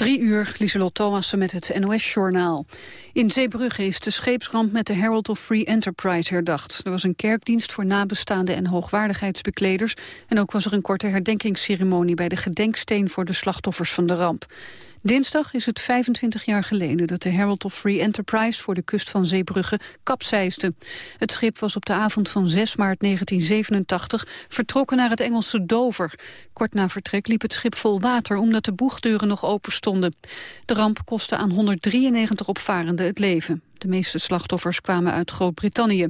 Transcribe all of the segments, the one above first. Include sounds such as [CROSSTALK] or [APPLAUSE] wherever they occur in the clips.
Drie uur, Lieselot Thomassen met het NOS-journaal. In Zeebrugge is de scheepsramp met de Herald of Free Enterprise herdacht. Er was een kerkdienst voor nabestaanden en hoogwaardigheidsbekleders... en ook was er een korte herdenkingsceremonie bij de gedenksteen voor de slachtoffers van de ramp. Dinsdag is het 25 jaar geleden dat de Herald of Free Enterprise voor de kust van Zeebrugge kapseisde. Het schip was op de avond van 6 maart 1987 vertrokken naar het Engelse Dover. Kort na vertrek liep het schip vol water omdat de boegdeuren nog open stonden. De ramp kostte aan 193 opvarenden het leven. De meeste slachtoffers kwamen uit Groot-Brittannië.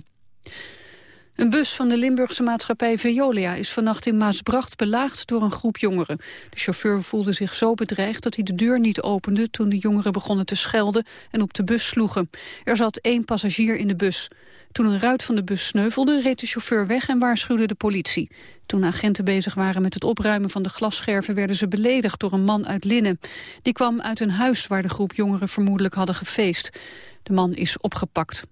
Een bus van de Limburgse maatschappij Veolia is vannacht in Maasbracht belaagd door een groep jongeren. De chauffeur voelde zich zo bedreigd dat hij de deur niet opende toen de jongeren begonnen te schelden en op de bus sloegen. Er zat één passagier in de bus. Toen een ruit van de bus sneuvelde, reed de chauffeur weg en waarschuwde de politie. Toen agenten bezig waren met het opruimen van de glasscherven... werden ze beledigd door een man uit Linnen. Die kwam uit een huis waar de groep jongeren vermoedelijk hadden gefeest. De man is opgepakt.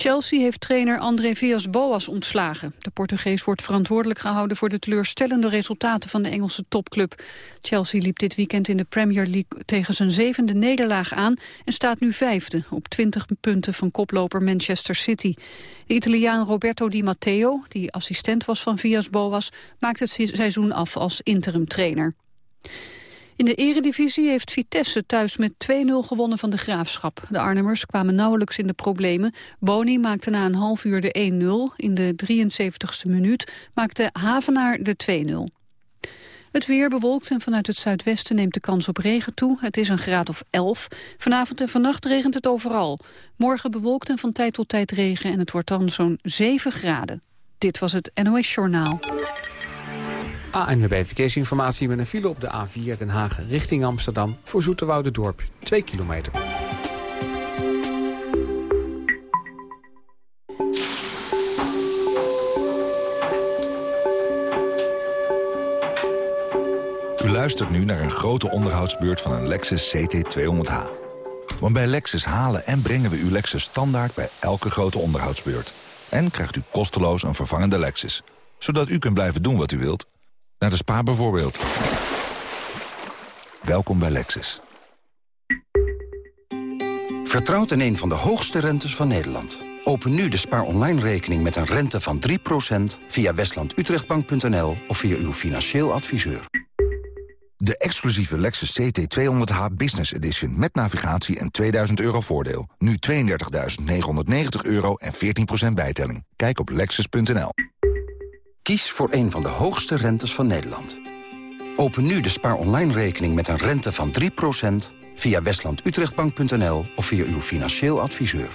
Chelsea heeft trainer André Villas-Boas ontslagen. De Portugees wordt verantwoordelijk gehouden voor de teleurstellende resultaten van de Engelse topclub. Chelsea liep dit weekend in de Premier League tegen zijn zevende nederlaag aan en staat nu vijfde op 20 punten van koploper Manchester City. De Italiaan Roberto Di Matteo, die assistent was van Villas-Boas, maakt het seizoen af als interimtrainer. In de eredivisie heeft Vitesse thuis met 2-0 gewonnen van de Graafschap. De Arnhemmers kwamen nauwelijks in de problemen. Boni maakte na een half uur de 1-0. In de 73ste minuut maakte Havenaar de 2-0. Het weer bewolkt en vanuit het zuidwesten neemt de kans op regen toe. Het is een graad of 11. Vanavond en vannacht regent het overal. Morgen bewolkt en van tijd tot tijd regen en het wordt dan zo'n 7 graden. Dit was het NOS Journaal. ANWB Verkeersinformatie met een file op de A4 Den Haag richting Amsterdam... voor Dorp 2 kilometer. U luistert nu naar een grote onderhoudsbeurt van een Lexus CT200H. Want bij Lexus halen en brengen we uw Lexus standaard bij elke grote onderhoudsbeurt. En krijgt u kosteloos een vervangende Lexus. Zodat u kunt blijven doen wat u wilt naar de spa bijvoorbeeld. Welkom bij Lexus. Vertrouwt in een van de hoogste rentes van Nederland. Open nu de spaar online rekening met een rente van 3% via westlandutrechtbank.nl of via uw financieel adviseur. De exclusieve Lexus CT200H Business Edition met navigatie en 2000 euro voordeel. Nu 32.990 euro en 14% bijtelling. Kijk op lexus.nl. Kies voor een van de hoogste rentes van Nederland. Open nu de spaar online rekening met een rente van 3% via westlandutrechtbank.nl of via uw financieel adviseur.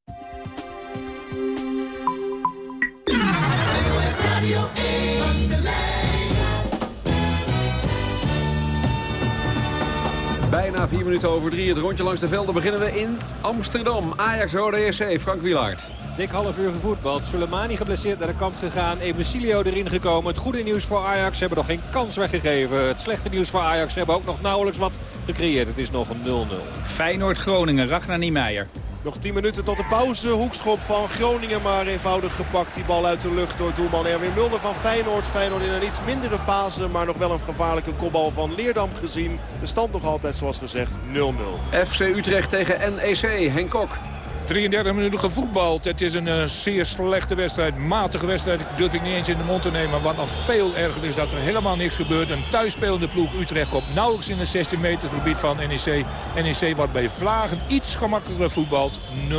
Bijna vier minuten over drie. Het rondje langs de velden beginnen we in Amsterdam. Ajax Rode SC, Frank Wielaert. Dik half uur gevoetbald. Soleimani geblesseerd naar de kant gegaan. Ebesilio erin gekomen. Het goede nieuws voor Ajax. Ze hebben nog geen kans weggegeven. Het slechte nieuws voor Ajax. Ze hebben ook nog nauwelijks wat gecreëerd. Het is nog een 0-0. Feyenoord-Groningen, Ragnar Niemeyer. Nog 10 minuten tot de pauze. Hoekschop van Groningen maar eenvoudig gepakt. Die bal uit de lucht door doelman Erwin Mulder van Feyenoord. Feyenoord in een iets mindere fase, maar nog wel een gevaarlijke kopbal van Leerdam gezien. De stand nog altijd zoals gezegd 0-0. FC Utrecht tegen NEC, Henk Kok. 33 minuten gevoetbald. Het is een uh, zeer slechte wedstrijd, matige wedstrijd. Ik durf ik niet eens in de mond te nemen. Wat nog veel erger is dat er helemaal niks gebeurt. Een thuisspelende ploeg Utrecht komt nauwelijks in het 16 meter gebied van NEC. NEC wordt bij Vlagen iets gemakkelijker voetbald 0-0.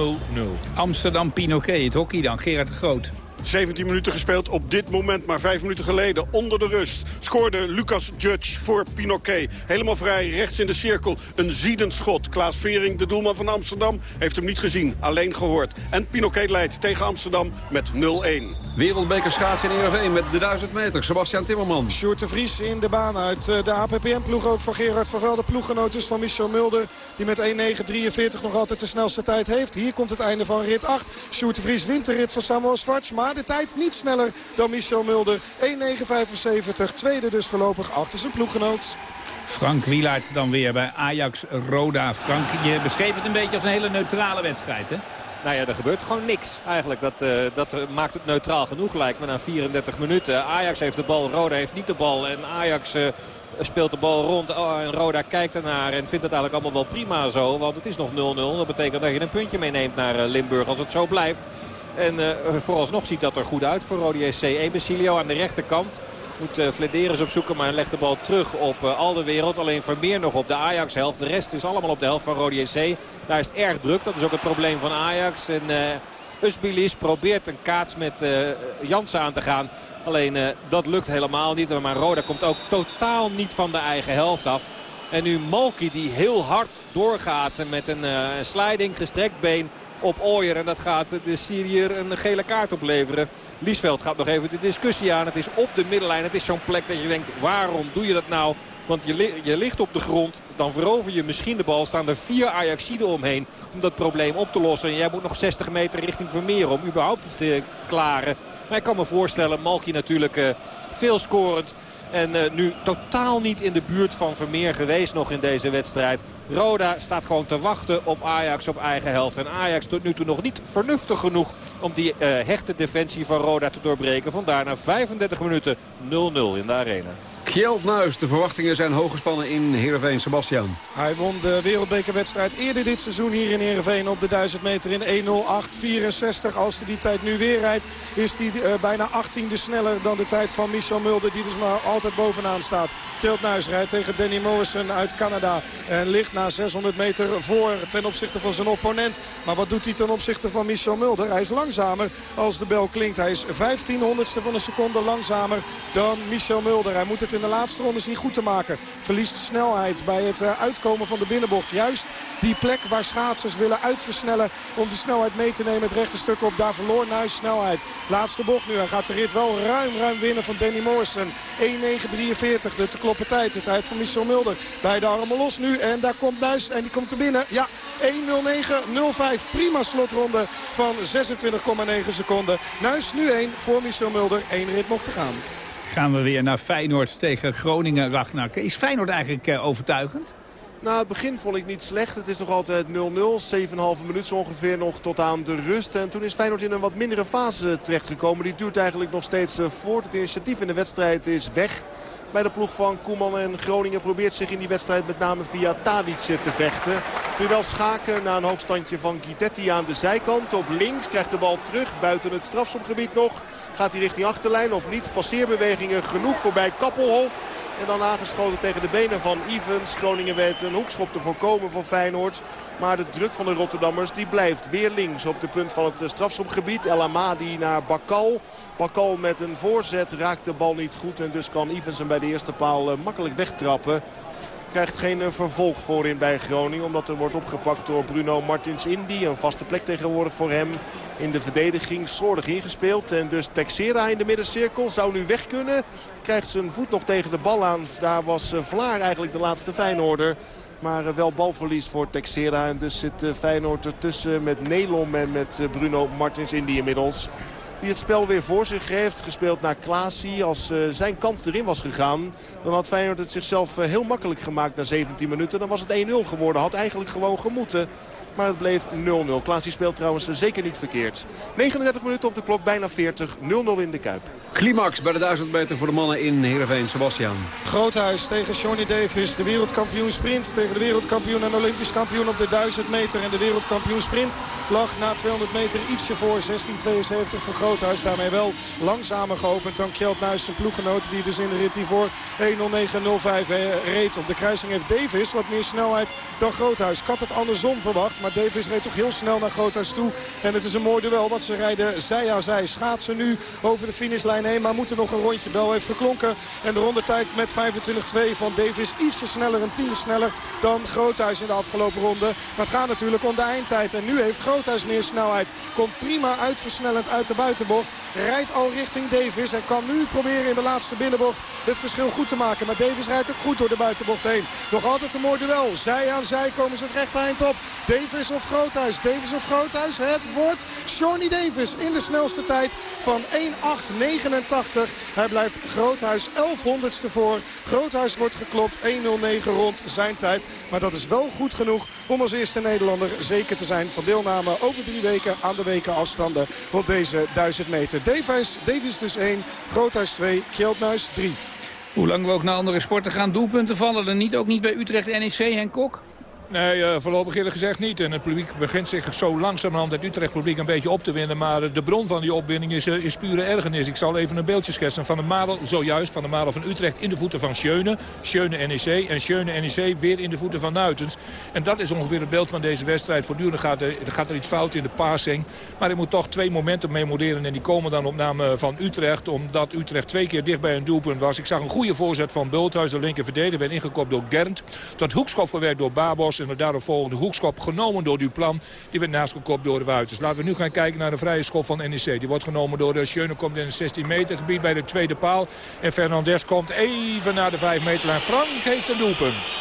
Amsterdam Pinoquet, het hockey dan, Gerard de Groot. 17 minuten gespeeld op dit moment, maar 5 minuten geleden. Onder de rust scoorde Lucas Judge voor Pinoquet. Helemaal vrij, rechts in de cirkel. Een ziedend schot. Klaas Vering, de doelman van Amsterdam, heeft hem niet gezien. Alleen gehoord. En Pinoquet leidt tegen Amsterdam met 0-1. Wereldbeker schaatsen in Ereveen met de 1000 meter. Sebastian Timmerman. Sjoerd de Vries in de baan uit eh, de APPM-ploeg. Ook van Gerard van Velde. Ploeggenoot dus van Michel Mulder. Die met 1.9.43 nog altijd de snelste tijd heeft. Hier komt het einde van rit 8. Sjoerd de Vries wint de rit van Samuel Schwartz. Maar de tijd niet sneller dan Michel Mulder. 1.9.75. Tweede dus voorlopig achter zijn ploeggenoot. Frank Wielaert dan weer bij Ajax Roda. Frank, je beschreef het een beetje als een hele neutrale wedstrijd, hè? Nou ja, er gebeurt gewoon niks eigenlijk. Dat, uh, dat maakt het neutraal genoeg lijkt me na 34 minuten. Ajax heeft de bal, Roda heeft niet de bal. En Ajax uh, speelt de bal rond. Oh, en Roda kijkt ernaar en vindt het eigenlijk allemaal wel prima zo. Want het is nog 0-0. Dat betekent dat je een puntje meeneemt naar uh, Limburg als het zo blijft. En uh, vooralsnog ziet dat er goed uit voor Rode SC. Ebesilio aan de rechterkant. Moet uh, opzoeken, maar legt de bal terug op uh, al de wereld. Alleen Vermeer nog op de Ajax-helft. De rest is allemaal op de helft van Rode SC. Daar is het erg druk. Dat is ook het probleem van Ajax. En uh, Usbilis probeert een kaats met Jansen aan te gaan. Alleen dat lukt helemaal niet. Maar Roda komt ook totaal niet van de eigen helft af. En nu Malki die heel hard doorgaat met een sliding, gestrekt been op Ooyer. En dat gaat de Syriër een gele kaart opleveren. Liesveld gaat nog even de discussie aan. Het is op de middenlijn. Het is zo'n plek dat je denkt, waarom doe je dat nou? Want je, je ligt op de grond, dan verover je misschien de bal. Staan er vier Ajaxiden omheen om dat probleem op te lossen. En jij moet nog 60 meter richting Vermeer om überhaupt iets te klaren. Maar ik kan me voorstellen, Malki natuurlijk uh, veel scorend. En uh, nu totaal niet in de buurt van Vermeer geweest nog in deze wedstrijd. Roda staat gewoon te wachten op Ajax op eigen helft. En Ajax tot nu toe nog niet vernuftig genoeg om die uh, hechte defensie van Roda te doorbreken. Vandaar na 35 minuten 0-0 in de arena. Kjeld Nuis, de verwachtingen zijn hoog gespannen in Heerenveen. Sebastian. Hij won de wereldbekerwedstrijd eerder dit seizoen hier in Heerenveen op de 1000 meter in 1.08.64. Als hij die tijd nu weer rijdt is hij uh, bijna 18e sneller dan de tijd van Michel Mulder. Die dus maar altijd bovenaan staat. Kjeld Nuis rijdt tegen Danny Morrison uit Canada. En ligt na 600 meter voor ten opzichte van zijn opponent. Maar wat doet hij ten opzichte van Michel Mulder? Hij is langzamer als de bel klinkt. Hij is 15 honderdste van een seconde langzamer dan Michel Mulder. Hij moet het in de laatste rondes niet goed te maken. Verliest snelheid bij het uitkomen van de binnenbocht. Juist die plek waar schaatsers willen uitversnellen om die snelheid mee te nemen. Het rechte stuk op, daar verloor Nuis snelheid. Laatste bocht nu. Hij gaat de rit wel ruim, ruim winnen van Danny Morrison. 1.9.43, de te kloppen tijd. De tijd van Michel Mulder. Beide armen los nu en daar komt Nuis en die komt er binnen. Ja, 1.09.05. Prima slotronde van 26,9 seconden. Nuis nu 1 voor Michel Mulder. Eén rit nog te gaan gaan we weer naar Feyenoord tegen Groningen. Ragnar, is Feyenoord eigenlijk uh, overtuigend? Nou, het begin vond ik niet slecht. Het is nog altijd 0-0. 7,5 minuten ongeveer nog tot aan de rust. En toen is Feyenoord in een wat mindere fase terechtgekomen. Die duurt eigenlijk nog steeds voort. Het initiatief in de wedstrijd is weg bij de ploeg van Koeman. En Groningen probeert zich in die wedstrijd met name via Tadic te vechten. Nu wel schaken na een hoogstandje van Guidetti aan de zijkant. Op links krijgt de bal terug buiten het strafschopgebied nog. Gaat hij richting achterlijn of niet? Passeerbewegingen genoeg voorbij Kappelhof. En dan aangeschoten tegen de benen van Evans. Groningen weet een hoekschop te voorkomen van Feyenoord. Maar de druk van de Rotterdammers die blijft weer links op de punt van het strafschopgebied. El Amadi naar Bakal. Bakal met een voorzet raakt de bal niet goed. En dus kan Evans hem bij de eerste paal makkelijk wegtrappen krijgt geen vervolg voorin bij Groningen. Omdat er wordt opgepakt door Bruno Martins Indy. Een vaste plek tegenwoordig voor hem in de verdediging. Slordig ingespeeld. En dus Texera in de middencirkel. Zou nu weg kunnen. Krijgt zijn voet nog tegen de bal aan. Daar was Vlaar eigenlijk de laatste Feyenoorder. Maar wel balverlies voor Texera. En dus zit Feyenoord ertussen met Nelom en met Bruno Martins Indy inmiddels. Die het spel weer voor zich heeft. Gespeeld naar Klaasie. Als uh, zijn kans erin was gegaan. Dan had Feyenoord het zichzelf uh, heel makkelijk gemaakt na 17 minuten. Dan was het 1-0 geworden. Had eigenlijk gewoon gemoeten. Maar het bleef 0-0. Klaasie speelt trouwens zeker niet verkeerd. 39 minuten op de klok, bijna 40. 0-0 in de Kuip. Climax bij de 1000 meter voor de mannen in Heerenveen. Sebastian. Groothuis tegen Johnny Davis. De wereldkampioen sprint tegen de wereldkampioen en olympisch kampioen op de 1000 meter. En de wereldkampioen sprint lag na 200 meter ietsje voor. 16.72 voor Groothuis. Daarmee wel langzamer geopend dan Kjeld Nuis, zijn ploeggenoot. Die dus in de rit hiervoor 1.09.05 reed. Op de kruising heeft Davis wat meer snelheid dan Groothuis. Ik had het andersom verwacht. Maar Davis reed toch heel snel naar Groothuis toe. En het is een mooi duel, want ze rijden zij aan zij. Schaatsen nu over de finishlijn heen, maar moeten nog een rondje. Bel heeft geklonken. En de rondetijd met 25-2 van Davis ietsje sneller, een tiende sneller dan Groothuis in de afgelopen ronde. Maar het gaat natuurlijk om de eindtijd. En nu heeft Groothuis meer snelheid. Komt prima uitversnellend uit de buitenbocht. Rijdt al richting Davis en kan nu proberen in de laatste binnenbocht het verschil goed te maken. Maar Davis rijdt ook goed door de buitenbocht heen. Nog altijd een mooi duel. Zij aan zij komen ze het rechte eind op. Davis of Groothuis. Davis of Groothuis. Het wordt Shawnee Davis in de snelste tijd van 1.8.89. Hij blijft Groothuis 11 honderdste voor. Groothuis wordt geklopt 1.09 rond zijn tijd. Maar dat is wel goed genoeg om als eerste Nederlander zeker te zijn van deelname over drie weken aan de weken afstanden op deze 1000 meter. Davis, Davis dus 1, Groothuis 2, Kjeldnuis 3. Hoe lang we ook naar andere sporten gaan, doelpunten vallen er niet. Ook niet bij Utrecht NEC, Henk Kok? Nee, uh, voorlopig eerlijk gezegd niet. En het publiek begint zich zo langzamerhand het Utrecht publiek een beetje op te winnen. Maar de bron van die opwinning is, uh, is pure ergernis. Ik zal even een beeldje schetsen van de Marel, zojuist van de Marel van Utrecht in de voeten van Schöne. Schöne NEC en Schöne NEC weer in de voeten van Nuitens. En dat is ongeveer het beeld van deze wedstrijd. Voortdurend gaat er, gaat er iets fout in de passing. Maar ik moet toch twee momenten memoreren. En die komen dan op naam van Utrecht. Omdat Utrecht twee keer dicht bij een doelpunt was. Ik zag een goede voorzet van Bulthuis. De linker verdediger werd ingekopt door Gernt. Tot hoekschop verwerkt door Babos. En de daarop volgende hoekschop genomen door Duplan. Die werd naastgekopt door de Wuiters. Laten we nu gaan kijken naar de vrije schop van NEC. Die wordt genomen door de. Komt in het 16 meter gebied bij de tweede paal. En Fernandes komt even naar de 5 meterlijn. Frank heeft een doelpunt.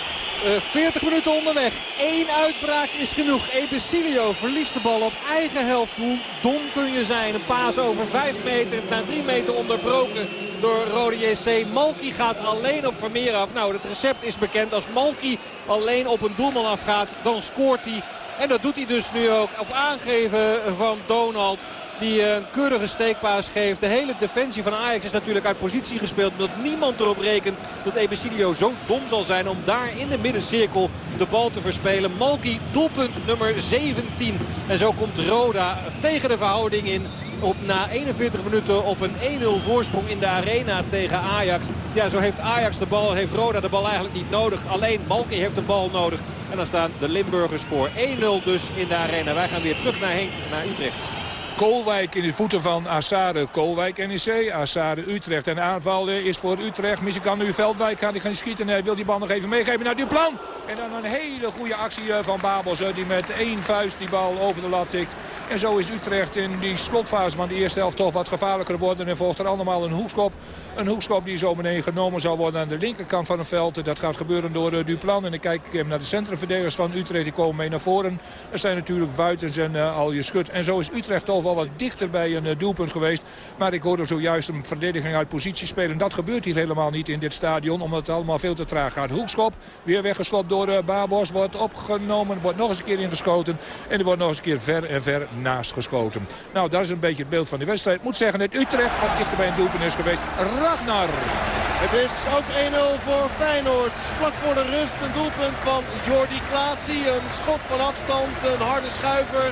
Uh, 40 minuten onderweg. Eén uitbraak is genoeg. Ebesilio verliest de bal op eigen helft. Hoe dom kun je zijn? Een paas over 5 meter. Na 3 meter onderbroken door Rode JC. Malki gaat alleen op Vermeer af. Nou, het recept is bekend. Als Malki alleen op een doelman afgaat, dan scoort hij. En dat doet hij dus nu ook op aangeven van Donald die een keurige steekpaas geeft. De hele defensie van Ajax is natuurlijk uit positie gespeeld. Omdat niemand erop rekent dat Ebesilio zo dom zal zijn om daar in de middencirkel de bal te verspelen. Malki doelpunt nummer 17. En zo komt Roda tegen de verhouding in. Op na 41 minuten op een 1-0 voorsprong in de arena tegen Ajax. Ja, zo heeft Ajax de bal, heeft Roda de bal eigenlijk niet nodig. Alleen Malki heeft de bal nodig. En dan staan de Limburgers voor 1-0 dus in de arena. Wij gaan weer terug naar Henk, naar Utrecht. Koolwijk in de voeten van Assade. Koolwijk NEC, Assade Utrecht. En de aanval is voor Utrecht. Misschien kan nu Veldwijk gaan. Die gaan schieten. Hij wil die bal nog even meegeven naar Duplan. En dan een hele goede actie van Babels. Die met één vuist die bal over de lat tikt. En zo is Utrecht in die slotfase van de eerste helft toch wat gevaarlijker geworden. En volgt er allemaal een hoekschop. Een hoekschop die zo meteen genomen zal worden aan de linkerkant van het veld. Dat gaat gebeuren door Duplan. En dan kijk ik naar de centrumverdedigers van Utrecht. Die komen mee naar voren. Er zijn natuurlijk Wuitens en uh, Alje Schut. En zo is Utrecht toch wel wat dichter bij een doelpunt geweest. Maar ik hoorde zojuist een verdediging uit positie spelen. Dat gebeurt hier helemaal niet in dit stadion. Omdat het allemaal veel te traag gaat. Hoekschop, weer weggeschopt door uh, Babos. Wordt opgenomen, wordt nog eens een keer ingeschoten. En er wordt nog eens een keer ver en ver naast geschoten. Nou, dat is een beetje het beeld van de wedstrijd. Moet zeggen dat Utrecht wat dichter bij een doelpunt is geweest. Ragnar. Het is ook 1-0 voor Feyenoord. Vlak voor de rust een doelpunt van Jordi Klaasie. Een schot van afstand, een harde schuiver.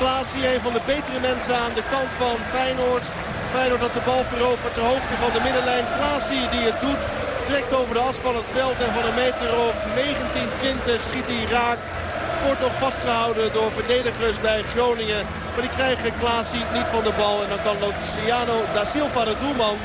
Klaasie, een van de betere mensen aan de kant van Feyenoord. Feyenoord dat de bal verovert ter hoogte van de middenlijn. Klaasie die het doet, trekt over de as van het veld. En van een meter of 19, 20 schiet hij raak. Wordt nog vastgehouden door verdedigers bij Groningen. Maar die krijgen Klaasie niet van de bal. En dan kan Luciano da Silva, de doelman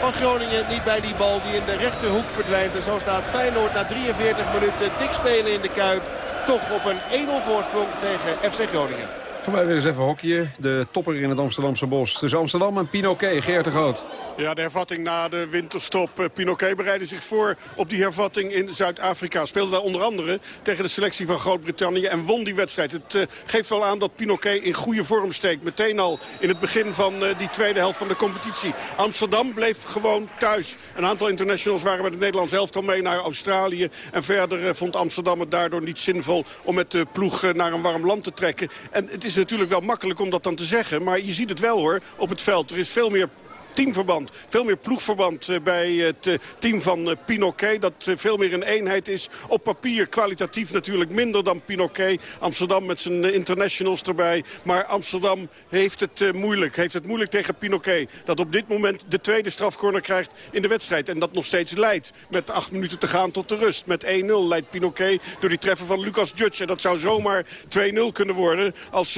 van Groningen, niet bij die bal die in de rechterhoek verdwijnt. En zo staat Feyenoord na 43 minuten dik spelen in de Kuip. Toch op een 1-0 voorsprong tegen FC Groningen. Gaan wij weer eens even hockeyen. De topper in het Amsterdamse bos. Tussen Amsterdam en Pinoquet. Geert de Groot. Ja, de hervatting na de winterstop. Pinoquet bereidde zich voor op die hervatting in Zuid-Afrika. Speelde daar onder andere tegen de selectie van Groot-Brittannië en won die wedstrijd. Het uh, geeft wel aan dat Pinoquet in goede vorm steekt. Meteen al in het begin van uh, die tweede helft van de competitie. Amsterdam bleef gewoon thuis. Een aantal internationals waren met het Nederlands elftal mee naar Australië. En verder vond Amsterdam het daardoor niet zinvol om met de ploeg naar een warm land te trekken. En het is natuurlijk wel makkelijk om dat dan te zeggen. Maar je ziet het wel hoor op het veld. Er is veel meer teamverband. Veel meer ploegverband bij het team van Pinoquet. Dat veel meer een eenheid is. Op papier kwalitatief natuurlijk minder dan Pinoquet. Amsterdam met zijn internationals erbij. Maar Amsterdam heeft het moeilijk. Heeft het moeilijk tegen Pinoquet. Dat op dit moment de tweede strafcorner krijgt in de wedstrijd. En dat nog steeds leidt. Met acht minuten te gaan tot de rust. Met 1-0 leidt Pinoquet door die treffer van Lucas Judge. En dat zou zomaar 2-0 kunnen worden als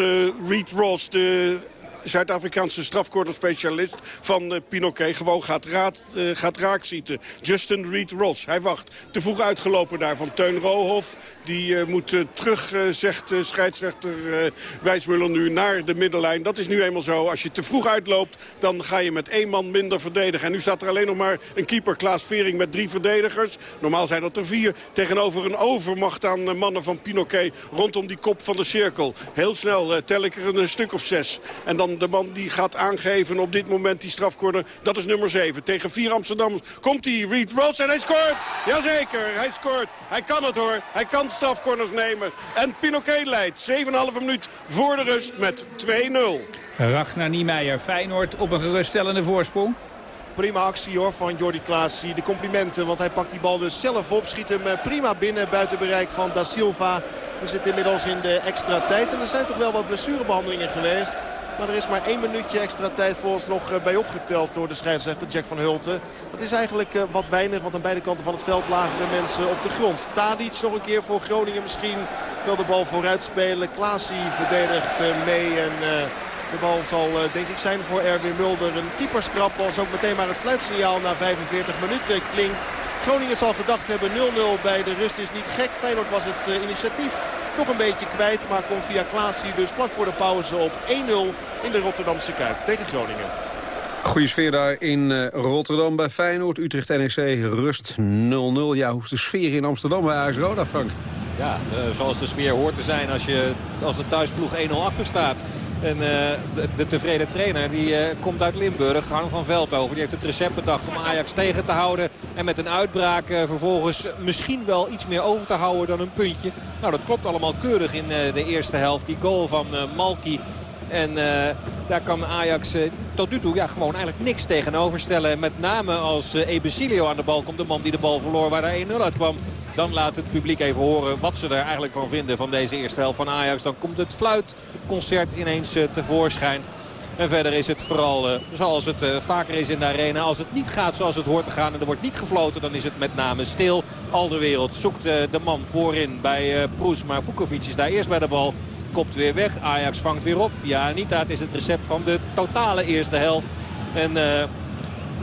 Reed Ross, de Zuid-Afrikaanse strafcornerspecialist van uh, Pinoquet gewoon gaat, raad, uh. Justin Reed Ross, hij wacht. Te vroeg uitgelopen daar van Teun Rohof. Die uh, moet terug, zegt scheidsrechter Wijsmuller nu, naar de middenlijn. Dat is nu eenmaal zo. Als je te vroeg uitloopt, dan ga je met één man minder verdedigen. En nu staat er alleen nog maar een keeper, Klaas Vering, met drie verdedigers. Normaal zijn dat er vier. Tegenover een overmacht aan mannen van Pinoquet rondom die kop van de cirkel. Heel snel tel ik er een stuk of zes. En dan de man die gaat aangeven op dit moment die strafcorner. Dat is nummer 7. Tegen vier Amsterdammers komt hij. Reed Ross en hij scoort. Jazeker, hij scoort. Hij kan het hoor. Hij kan strafcorners nemen. En Pinoquet leidt 7,5 minuut voor de rust met 2-0. Ragnar Niemeyer, Feyenoord op een geruststellende voorsprong. Prima actie hoor van Jordi Klaas. De complimenten, want hij pakt die bal dus zelf op. Schiet hem eh, prima binnen buiten bereik van Da Silva. We zitten inmiddels in de extra tijd. En er zijn toch wel wat blessurebehandelingen geweest. Maar er is maar één minuutje extra tijd voor ons nog eh, bij opgeteld door de scheidsrechter Jack van Hulten. Dat is eigenlijk eh, wat weinig, want aan beide kanten van het veld lagen de mensen op de grond. Tadic nog een keer voor Groningen misschien wil de bal vooruit spelen. Klaasie verdedigt eh, mee en... De bal zal denk ik zijn voor Erwin Mulder. Een keeperstrap als ook meteen maar het fluitsignaal na 45 minuten klinkt. Groningen zal gedacht hebben 0-0 bij de rust is niet gek. Feyenoord was het initiatief toch een beetje kwijt. Maar komt via Klaasie dus vlak voor de pauze op 1-0 in de Rotterdamse Kuip tegen Groningen. Goeie sfeer daar in uh, Rotterdam bij Feyenoord. Utrecht NEC rust 0-0. Ja, hoe is de sfeer in Amsterdam bij AS Roda, Frank? Ja, uh, zoals de sfeer hoort te zijn als, je, als de thuisploeg 1-0 achter staat. En uh, de, de, tevreden trainer die uh, komt uit Limburg, Harm van Veldhoven. Die heeft het recept bedacht om Ajax tegen te houden. En met een uitbraak uh, vervolgens misschien wel iets meer over te houden dan een puntje. Nou, dat klopt allemaal keurig in de eerste helft. Die goal van Malki en uh, daar kan Ajax uh, tot nu toe ja, gewoon eigenlijk niks tegenover stellen. Met name als uh, Ebesilio aan de bal komt. De man die de bal verloor waar er 1-0 uit kwam. Dan laat het publiek even horen wat ze er eigenlijk van vinden van deze eerste helft van Ajax. Dan komt het fluitconcert ineens tevoorschijn. En verder is het vooral zoals het vaker is in de arena. Als het niet gaat zoals het hoort te gaan en er wordt niet gefloten... dan is het met name stil. Al de wereld zoekt de man voorin bij Proes. Maar Vukovic is daar eerst bij de bal kopt weer weg. Ajax vangt weer op. Via Anita. Het is het recept van de totale eerste helft. En uh,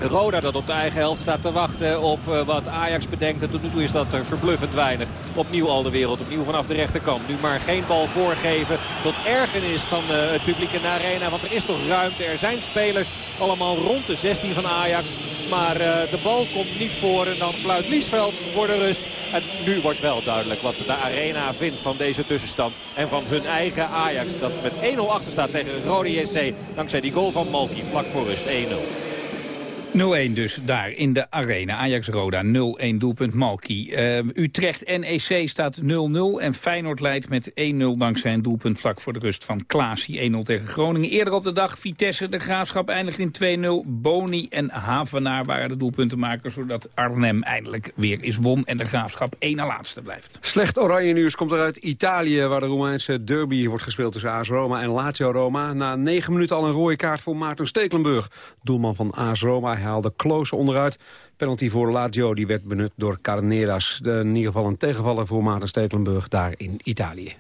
Roda dat op de eigen helft staat te wachten op uh, wat Ajax bedenkt. En tot nu toe is dat er verbluffend weinig. Opnieuw al de wereld, opnieuw vanaf de rechterkant. Nu maar geen bal voorgeven tot ergernis van uh, het publiek in de arena. Want er is toch ruimte. Er zijn spelers allemaal rond de 16 van Ajax. Maar uh, de bal komt niet voor. En dan fluit Liesveld voor de rust. En nu wordt wel duidelijk wat de arena vindt van deze tussenstand. En van hun eigen Ajax. Dat met 1-0 achter staat tegen Rode JC. Dankzij die goal van Malki vlak voor rust 1-0. 0-1 dus daar in de arena. Ajax-Roda 0-1 doelpunt Malki. Uh, Utrecht-NEC staat 0-0 en Feyenoord leidt met 1-0 dankzij een doelpunt vlak voor de rust van Klaasie. 1-0 tegen Groningen. Eerder op de dag Vitesse, de Graafschap eindigt in 2-0. Boni en Havenaar waren de doelpuntenmakers... zodat Arnhem eindelijk weer is won en de Graafschap 1 na laatste blijft. Slecht oranje nieuws komt er uit Italië... waar de Romeinse derby wordt gespeeld tussen AS Roma en Lazio Roma. Na 9 minuten al een rode kaart voor Maarten Stekelenburg. Doelman van AS Roma haalde Kloos onderuit. Penalty voor Lazio, die werd benut door Carneras. In ieder geval een tegenvaller voor Maarten Stekelenburg daar in Italië.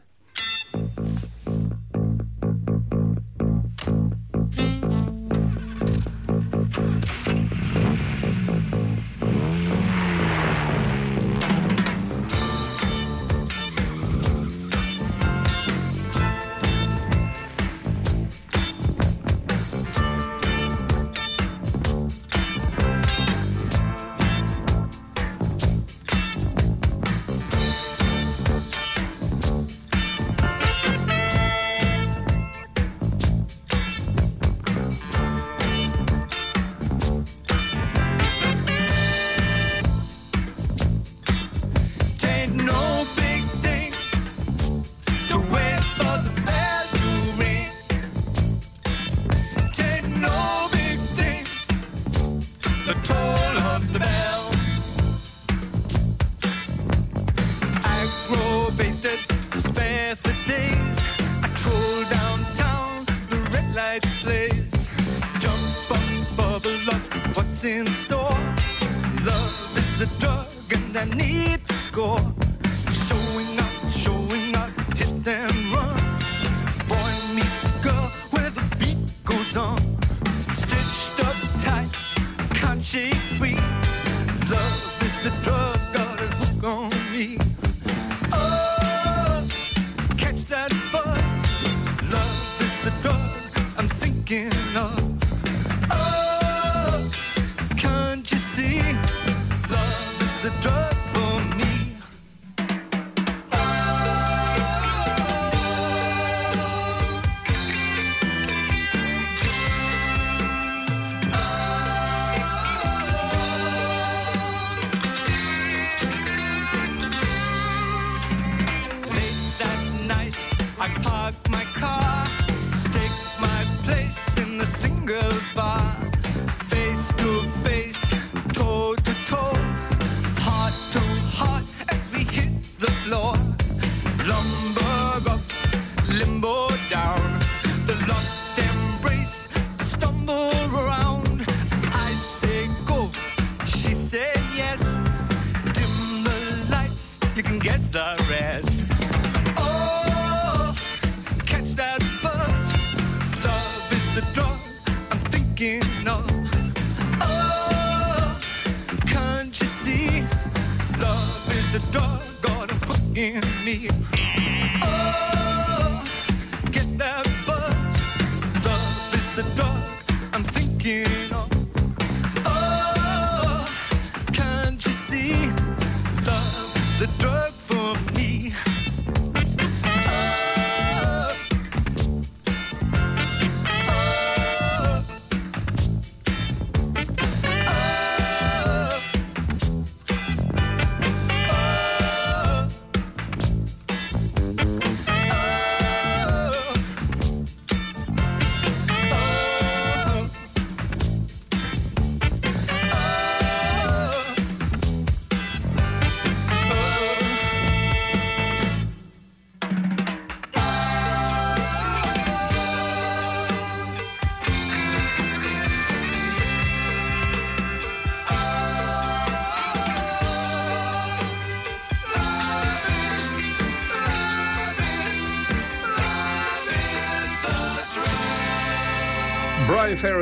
Say. Dim the lights, you can guess the rest. Oh, catch that buzz. Love is the drug I'm thinking of. Oh, can't you see? Love is the drug got a hook in me. Oh, get that buzz. Love is the drug I'm thinking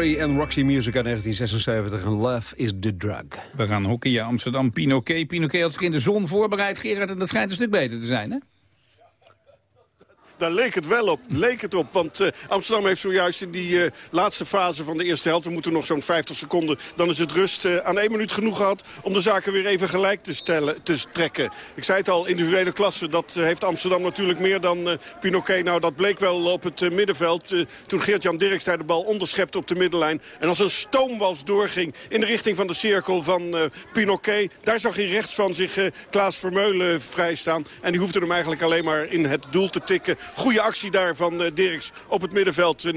Ferry en Roxy Music uit 1976 en Love is the Drug. We gaan hockeyen Amsterdam, Pinoquet. Pinoquet had zich in de zon voorbereid, Gerard, en dat schijnt een stuk beter te zijn, hè? Daar leek het wel op, leek het op. Want eh, Amsterdam heeft zojuist in die eh, laatste fase van de eerste helft... we moeten nog zo'n 50 seconden, dan is het rust uh, aan één minuut genoeg gehad... om de zaken weer even gelijk te, stellen, te trekken. Ik zei het al, individuele klasse, dat heeft Amsterdam natuurlijk meer dan Pinoquet. Nou, dat bleek wel op het middenveld. toen Geert-Jan Dirks daar de bal onderschepte op de middenlijn... en als een stoomwals doorging in de richting van de cirkel van Pinoquet... daar zag hij rechts van zich Klaas Vermeulen vrijstaan. En die hoefde hem eigenlijk alleen maar in het doel te tikken... Goede actie daar van uh, Dirks op het middenveld. 90%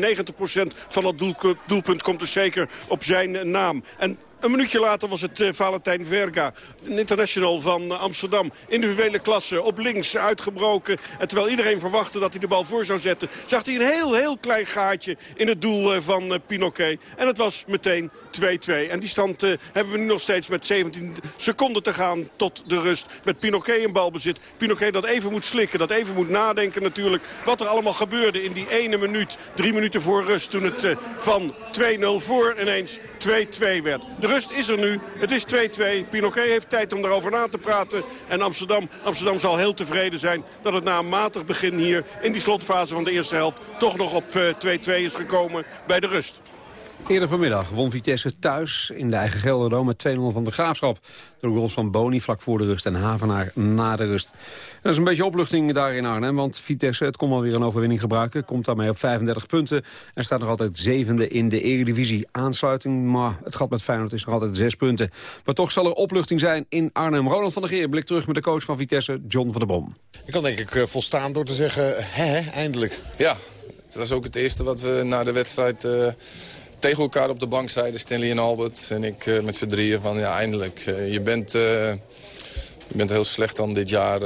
van dat doel, doelpunt komt dus zeker op zijn naam. En een minuutje later was het uh, Valentijn Verga, een international van uh, Amsterdam. Individuele klasse, op links uitgebroken. En terwijl iedereen verwachtte dat hij de bal voor zou zetten... zag hij een heel, heel klein gaatje in het doel uh, van Pinoquet. En het was meteen 2-2. En die stand hebben we nu nog steeds met 17 seconden te gaan tot de rust. Met Pinoquet in balbezit. Pinoquet dat even moet slikken, dat even moet nadenken natuurlijk... wat er allemaal gebeurde in die ene minuut. Drie minuten voor rust toen het van 2-0 voor ineens 2-2 werd. De rust is er nu. Het is 2-2. Pinoquet heeft tijd om daarover na te praten. En Amsterdam, Amsterdam zal heel tevreden zijn dat het na een matig begin hier... in die slotfase van de eerste helft toch nog op 2-2 is gekomen bij de rust. Eerder vanmiddag won Vitesse thuis in de eigen Gelderdoom met 2-0 van de Graafschap. Door goals van Boni vlak voor de rust en Havenaar na de rust. En dat is een beetje opluchting daar in Arnhem, want Vitesse het kon alweer een overwinning gebruiken. Komt daarmee op 35 punten en staat nog altijd zevende in de eredivisie. Aansluiting, maar het gat met Feyenoord is nog altijd zes punten. Maar toch zal er opluchting zijn in Arnhem. Ronald van der Geer blik terug met de coach van Vitesse, John van der Bom. Ik kan denk ik eh, volstaan door te zeggen, hè, eindelijk. Ja, het was ook het eerste wat we na de wedstrijd... Uh tegen elkaar op de bank zeiden, Stanley en Albert en ik uh, met z'n drieën van ja, eindelijk. Uh, je, bent, uh, je bent heel slecht dan dit jaar,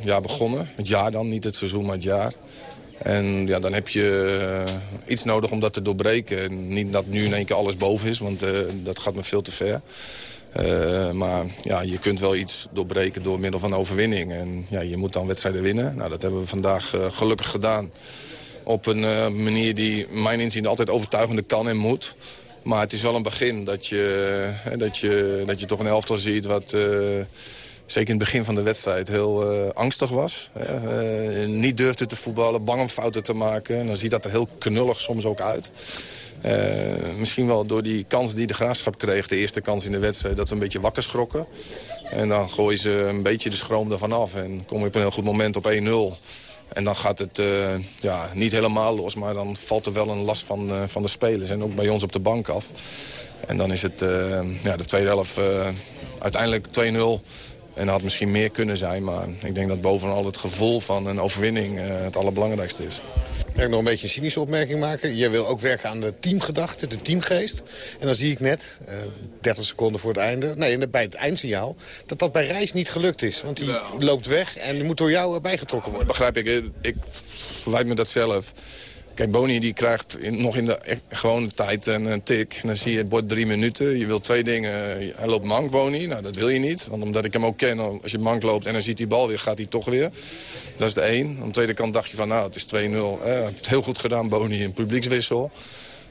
jaar begonnen. Het jaar dan, niet het seizoen, maar het jaar. En ja, dan heb je iets nodig om dat te doorbreken. En niet dat nu in één keer alles boven is, want dat gaat me veel te ver. Eh, maar ja, je kunt wel iets doorbreken door middel van overwinning. En ja, je moet dan wedstrijden winnen. Nou, dat hebben we vandaag gelukkig gedaan. Op een uh, manier die mijn inzien altijd overtuigende kan en moet. Maar het is wel een begin dat je, dat je, dat je toch een elftal ziet... wat zeker in het begin van de wedstrijd heel angstig was. niet durfde te voetballen, bang om fouten te maken. En dan ziet dat er heel knullig soms ook uit. Misschien wel door die kans die de Graafschap kreeg, de eerste kans in de wedstrijd, dat we een beetje wakker schrokken. En dan gooien ze een beetje de schroom ervan af en kom je op een heel goed moment op 1-0. En dan gaat het uh, ja, niet helemaal los, maar dan valt er wel een last van, uh, van de spelers. En ook bij ons op de bank af. En dan is het ja, de tweede helft uiteindelijk 2-0. En had misschien meer kunnen zijn, maar ik denk dat bovenal het gevoel van een overwinning het allerbelangrijkste is. Mag ik nog een beetje een cynische opmerking maken? Je wil ook werken aan de teamgedachte, de teamgeest. En dan zie ik net, uh, 30 seconden voor het einde... nee, bij het eindsignaal, dat dat bij Reis niet gelukt is. Want die loopt weg en die moet door jou bijgetrokken worden. Begrijp ik. Ik verwijt me dat zelf. Kijk, Boni die krijgt nog in de gewone tijd een, een tik. Dan zie je het bord drie minuten. Je wil twee dingen. Hij loopt mank, Boni. Nou, dat wil je niet. Want omdat ik hem ook ken, als je mank loopt en dan ziet die bal weer, gaat hij toch weer. Dat is de één. Aan de tweede kant dacht je van, nou, het is 2-0. Eh, het heel goed gedaan, Boni, een publiekswissel.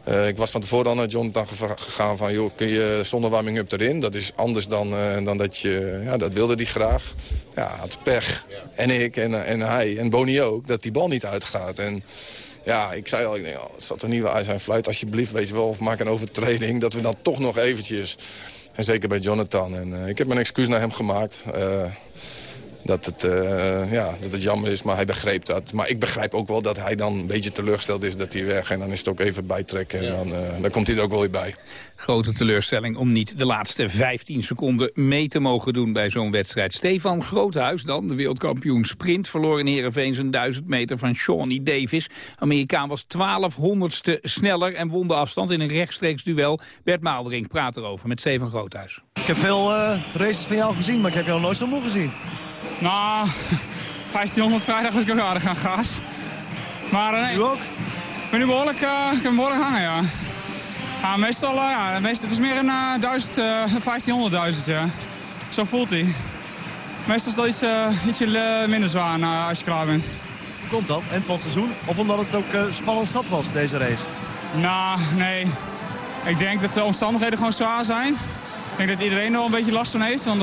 Uh, ik was van tevoren al naar Jonathan gegaan van... joh, kun je zonder warming-up erin? Dat is anders dan, uh, dan dat je... Ja, dat wilde hij graag. Ja, had pech. En ik en, en hij en Boni ook, dat die bal niet uitgaat. En ja, ik zei al, ik denk, oh, het zat er niet uit zijn fluit. Alsjeblieft, weet je wel, of maak een overtreding. Dat we dan toch nog eventjes... En zeker bij Jonathan. En uh, ik heb mijn excuus naar hem gemaakt. Uh, dat het, uh, ja, dat het jammer is, maar hij begreep dat. Maar ik begrijp ook wel dat hij dan een beetje teleurgesteld is dat hij weg. En dan is het ook even bijtrekken en dan, uh, dan komt hij er ook wel weer bij. Grote teleurstelling om niet de laatste 15 seconden mee te mogen doen bij zo'n wedstrijd. Stefan Groothuis dan, de wereldkampioen sprint, verloor in Heerenveen zijn 1000 meter van Shawnee Davis. Amerikaan was 1200ste sneller en won de afstand in een rechtstreeks duel. Bert Maalderink praat erover met Stefan Groothuis. Ik heb veel uh, races van jou gezien, maar ik heb jou nooit zo moe gezien. Nou, [LAUGHS] 1500 vrijdag was ik ook aardig aan gaas. Maar uh, nee. U ook? Ik ben nu behoorlijk, uh, ik behoorlijk hangen, ja. ja meestal, uh, ja, meestal, het is meer een 1000, 1500 1000, ja. Zo voelt hij. Meestal is dat iets, ietsje minder zwaar als je klaar bent. Hoe komt dat? Eind van het seizoen? Of omdat het ook spannend stad was, deze race? Nou, nee. Ik denk dat de omstandigheden gewoon zwaar zijn. Ik denk dat iedereen er wel een beetje last van heeft. Want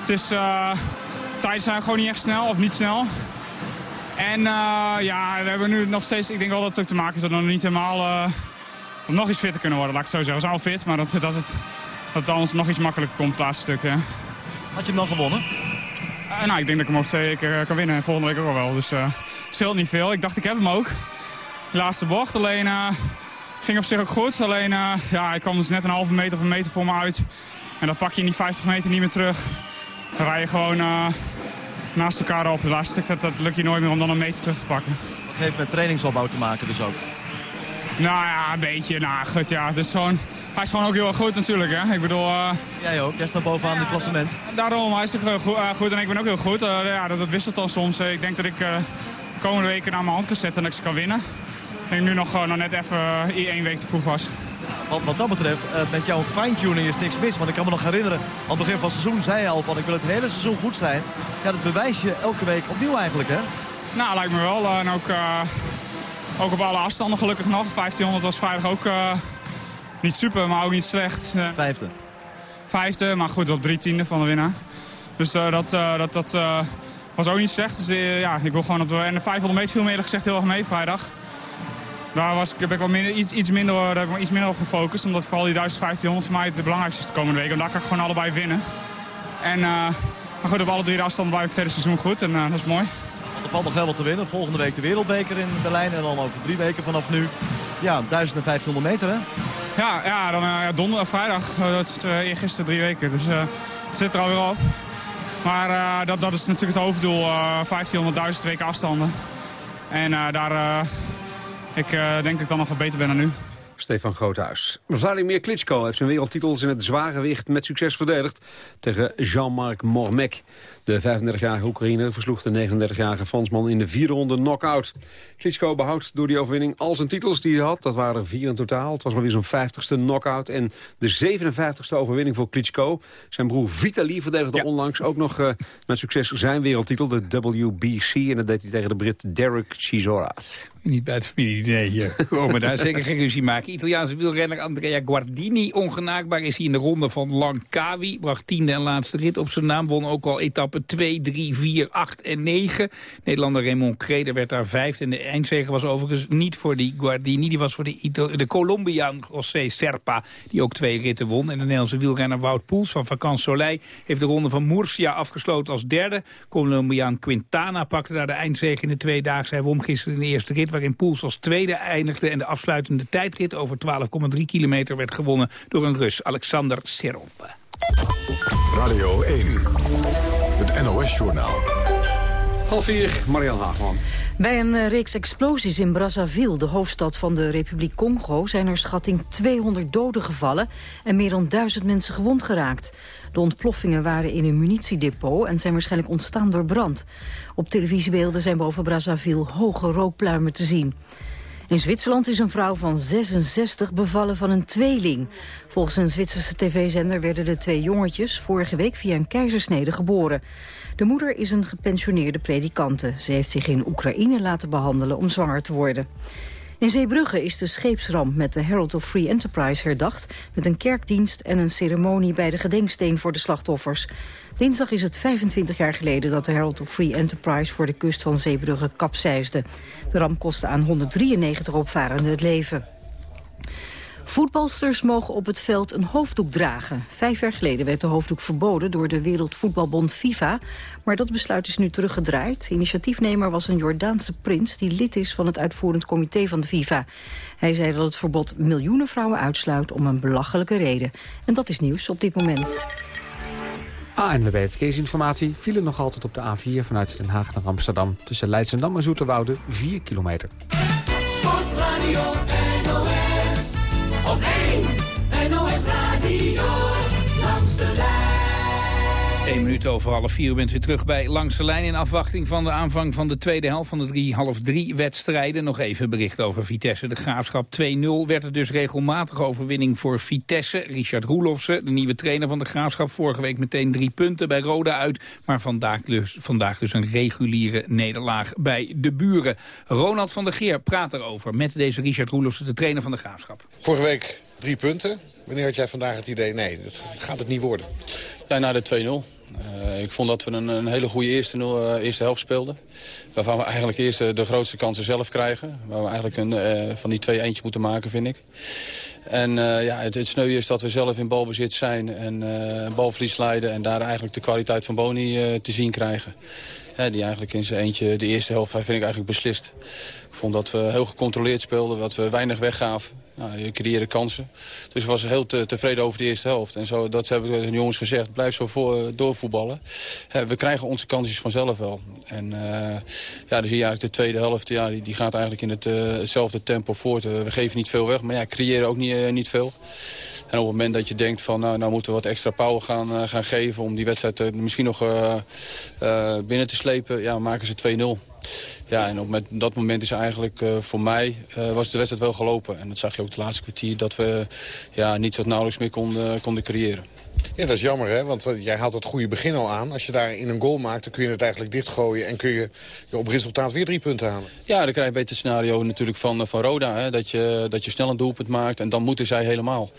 het is tijden zijn gewoon niet echt snel of niet snel. En uh, ja, we hebben nu nog steeds, ik denk wel dat het ook te maken is dat we nog niet helemaal uh, nog iets fitter kunnen worden, laat ik zo zeggen. We zijn al fit, maar dat, dat, het, dat het anders nog iets makkelijker komt, het laatste stuk. Had je hem dan gewonnen? Uh, nou, ik denk dat ik hem over twee weken kan winnen en volgende week ook al wel. Dus uh, scheelt niet veel. Ik dacht, ik heb hem ook. De laatste bocht, alleen ging op zich ook goed. Alleen, ja, ik kwam dus net een halve meter of een meter voor me uit. En dat pak je in die 50 meter niet meer terug. Dan rij je gewoon uh, naast elkaar op. Stuk dat, dat lukt je nooit meer om dan een meter terug te pakken. Dat heeft met trainingsopbouw te maken dus ook? Nou ja, een beetje. Nou goed, ja. Het is gewoon, hij is gewoon ook heel erg goed natuurlijk. Hè. Ik bedoel... Uh, Jij ook, jij staat bovenaan ja, het klassement. Daarom, hij is ook goed, uh, goed en ik ben ook heel goed. Uh, ja, dat, dat wisselt dan soms. ik denk dat ik de komende weken naar mijn hand kan zetten en dat ik ze kan winnen. Ik denk nu nog, nog net even één week te vroeg was. Want wat dat betreft, uh, met jouw fine-tuning is niks mis. Want ik kan me nog herinneren, aan het begin van het seizoen zei je al van... ik wil het hele seizoen goed zijn. Ja, dat bewijs je elke week opnieuw eigenlijk, hè? Nou, lijkt me wel. En ook, uh, ook op alle afstanden gelukkig nog. 1500 was vrijdag ook uh, niet super, maar ook niet slecht. Vijfde. Vijfde, maar goed, op drie tiende van de winnaar. Dus dat, dat, dat was ook niet slecht. Dus ja, ik wil gewoon op de, en de 500 meter viel me eerlijk gezegd heel erg mee vrijdag. Daar was, heb ik wel minder, iets, iets, minder, daar heb ik iets minder op gefocust. Omdat vooral die 1500 voor mij het belangrijkste is de komende week. En daar kan ik gewoon allebei winnen. En, uh, maar goed, op alle drie de afstanden blijf ik het hele seizoen goed. En uh, dat is mooi. Want er valt nog wel wat te winnen. Volgende week de wereldbeker in Berlijn. En dan over drie weken vanaf nu. Ja, 1500 meter hè? Ja, ja dan uh, donderdag, vrijdag. dat is eergisteren drie weken. Dus het zit er alweer op. Maar dat, dat is natuurlijk het hoofddoel. 1500, twee weken afstanden. En daar ik uh, denk dat ik dan nog wat beter ben dan nu. Stefan Groothuis. Vladimir Klitschko heeft zijn wereldtitels in het zware gewicht met succes verdedigd tegen Jean-Marc Mormec. De 35-jarige Oekraïne versloeg de 39-jarige Fransman in de vierde ronde knock-out. Klitschko behoudt door die overwinning al zijn titels die hij had. Dat waren er vier in totaal. Het was maar weer zo'n 50ste knock-out. En de 57ste overwinning voor Klitschko. Zijn broer Vitaly verdedigde onlangs ook nog uh, met succes zijn wereldtitel, de WBC. En dat deed hij tegen de Brit Derek Chisora. Niet bij het familie hier komen daar zeker geen ruzie maken. Italiaanse wielrenner Andrea Guardini, ongenaakbaar is hij in de ronde van Langkawi. Bracht tiende en laatste rit op zijn naam. Won ook al etappen 2, 3, 4, 8 en 9. Nederlander Raymond Kreder werd daar vijfde. En de eindzege was overigens niet voor die Guardini. Die was voor de, de Colombiaan José Serpa, die ook twee ritten won. En de Nederlandse wielrenner Wout Poels van Vakant Soleil... heeft de ronde van Murcia afgesloten als derde. Colombiaan Quintana pakte daar de eindzege in de twee dagen. Hij won gisteren in de eerste rit waarin Poels als tweede eindigde... en de afsluitende tijdrit over 12,3 kilometer werd gewonnen... door een Rus, Alexander Serov. Radio 1, het NOS-journaal. Half vier, Marian Haagman. Bij een eh, reeks explosies in Brazzaville, de hoofdstad van de Republiek Congo... zijn er schatting 200 doden gevallen en meer dan 1000 mensen gewond geraakt. De ontploffingen waren in een munitiedepot en zijn waarschijnlijk ontstaan door brand. Op televisiebeelden zijn boven Brazzaville hoge rookpluimen te zien. In Zwitserland is een vrouw van 66 bevallen van een tweeling. Volgens een Zwitserse tv-zender werden de twee jongetjes vorige week via een keizersnede geboren. De moeder is een gepensioneerde predikante. Ze heeft zich in Oekraïne laten behandelen om zwanger te worden. In Zeebrugge is de scheepsramp met de Herald of Free Enterprise herdacht... met een kerkdienst en een ceremonie bij de gedenksteen voor de slachtoffers. Dinsdag is het 25 jaar geleden dat de Herald of Free Enterprise... voor de kust van Zeebrugge kapseisde. De ramp kostte aan 193 opvarenden het leven. Voetbalsters mogen op het veld een hoofddoek dragen. Vijf jaar geleden werd de hoofddoek verboden door de Wereldvoetbalbond FIFA. Maar dat besluit is nu teruggedraaid. Initiatiefnemer was een Jordaanse prins die lid is van het uitvoerend comité van de FIFA. Hij zei dat het verbod miljoenen vrouwen uitsluit om een belachelijke reden. En dat is nieuws op dit moment. ANWB Verkeersinformatie vielen nog altijd op de A4 vanuit Den Haag naar Amsterdam. Tussen Leidsendam en Zoeterwoude 4 kilometer. NOS op 1 NOS Radio. 1 minuut over half vier. U bent weer terug bij Langs de Lijn in afwachting van de aanvang van de tweede helft van de drie half drie wedstrijden. Nog even bericht over Vitesse. De Graafschap 2-0 werd er dus regelmatige overwinning voor Vitesse. Richard Roelofsen, de nieuwe trainer van de Graafschap, vorige week meteen drie punten bij Roda uit. Maar vandaag dus, vandaag dus een reguliere nederlaag bij de buren. Ronald van der Geer praat erover met deze Richard Roelofsen, de trainer van de Graafschap. Vorige week drie punten. Wanneer had jij vandaag het idee, nee, dat gaat het niet worden? Ja, na de 2-0. Uh, ik vond dat we een, een hele goede eerste, uh, eerste helft speelden. Waarvan we eigenlijk eerst uh, de grootste kansen zelf krijgen. Waar we eigenlijk een, van die twee eentje moeten maken, vind ik. En ja, het, het sneu is dat we zelf in balbezit zijn en balverlies leiden... en daar eigenlijk de kwaliteit van Boni te zien krijgen. die eigenlijk in zijn eentje de eerste helft vind ik eigenlijk beslist. Ik vond dat we heel gecontroleerd speelden, dat we weinig weggaven. Nou, je creëerde kansen. Dus ik was heel te, tevreden over de eerste helft. En zo, dat hebben de jongens gezegd. Blijf zo voor, doorvoetballen. we krijgen onze kansjes vanzelf wel. En uh, ja, dan zie eigenlijk de tweede helft. Ja, die, die gaat eigenlijk in het, hetzelfde tempo voort. We geven niet veel weg, maar ja, creëren ook niet, niet veel. En op het moment dat je denkt van nou, nou moeten we wat extra power gaan, gaan geven... om die wedstrijd misschien nog binnen te slepen, ja, maken ze 2-0. Ja, en op dat moment is eigenlijk uh, voor mij uh, was de wedstrijd wel gelopen. En dat zag je ook het laatste kwartier dat we ja, niet wat nauwelijks meer konden, konden creëren. Ja, dat is jammer, hè? want jij haalt het goede begin al aan. Als je daar in een goal maakt, dan kun je het eigenlijk dichtgooien... en kun je op resultaat weer drie punten halen. Ja, dan krijg je beter scenario natuurlijk van, van Roda. Hè? Dat, je, dat je snel een doelpunt maakt en dan moeten zij helemaal.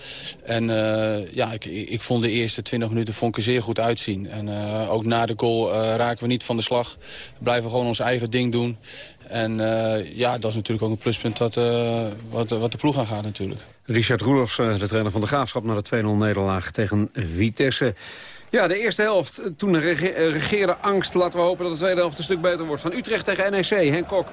En uh, ja, ik, ik vond de eerste 20 minuten vond ik er zeer goed uitzien. En ook na de goal raken we niet van de slag. We blijven gewoon ons eigen ding doen. En uh, ja, dat is natuurlijk ook een pluspunt wat, uh, wat, wat de ploeg aan gaat natuurlijk. Richard Roelofs, de trainer van de Graafschap... naar de 2-0 nederlaag tegen Vitesse. Ja, de eerste helft. Toen rege regeerde angst. Laten we hopen dat de tweede helft een stuk beter wordt. Van Utrecht tegen NEC, Henk Kok.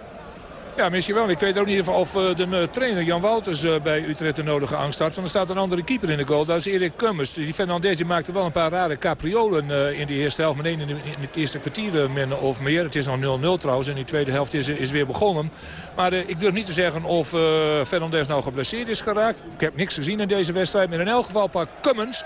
Ja, misschien wel. Ik weet ook niet of de trainer Jan Wouters bij Utrecht de nodige angst had. Want er staat een andere keeper in de goal. Dat is Erik Kummers. Die Fernandez die maakte wel een paar rare capriolen in die eerste helft. Maar in, in het eerste kwartier min of meer. Het is nog 0-0 trouwens. En die tweede helft is, is weer begonnen. Maar ik durf niet te zeggen of Fernandez nou geblesseerd is geraakt. Ik heb niks gezien in deze wedstrijd. Maar in elk geval pakt Cummins.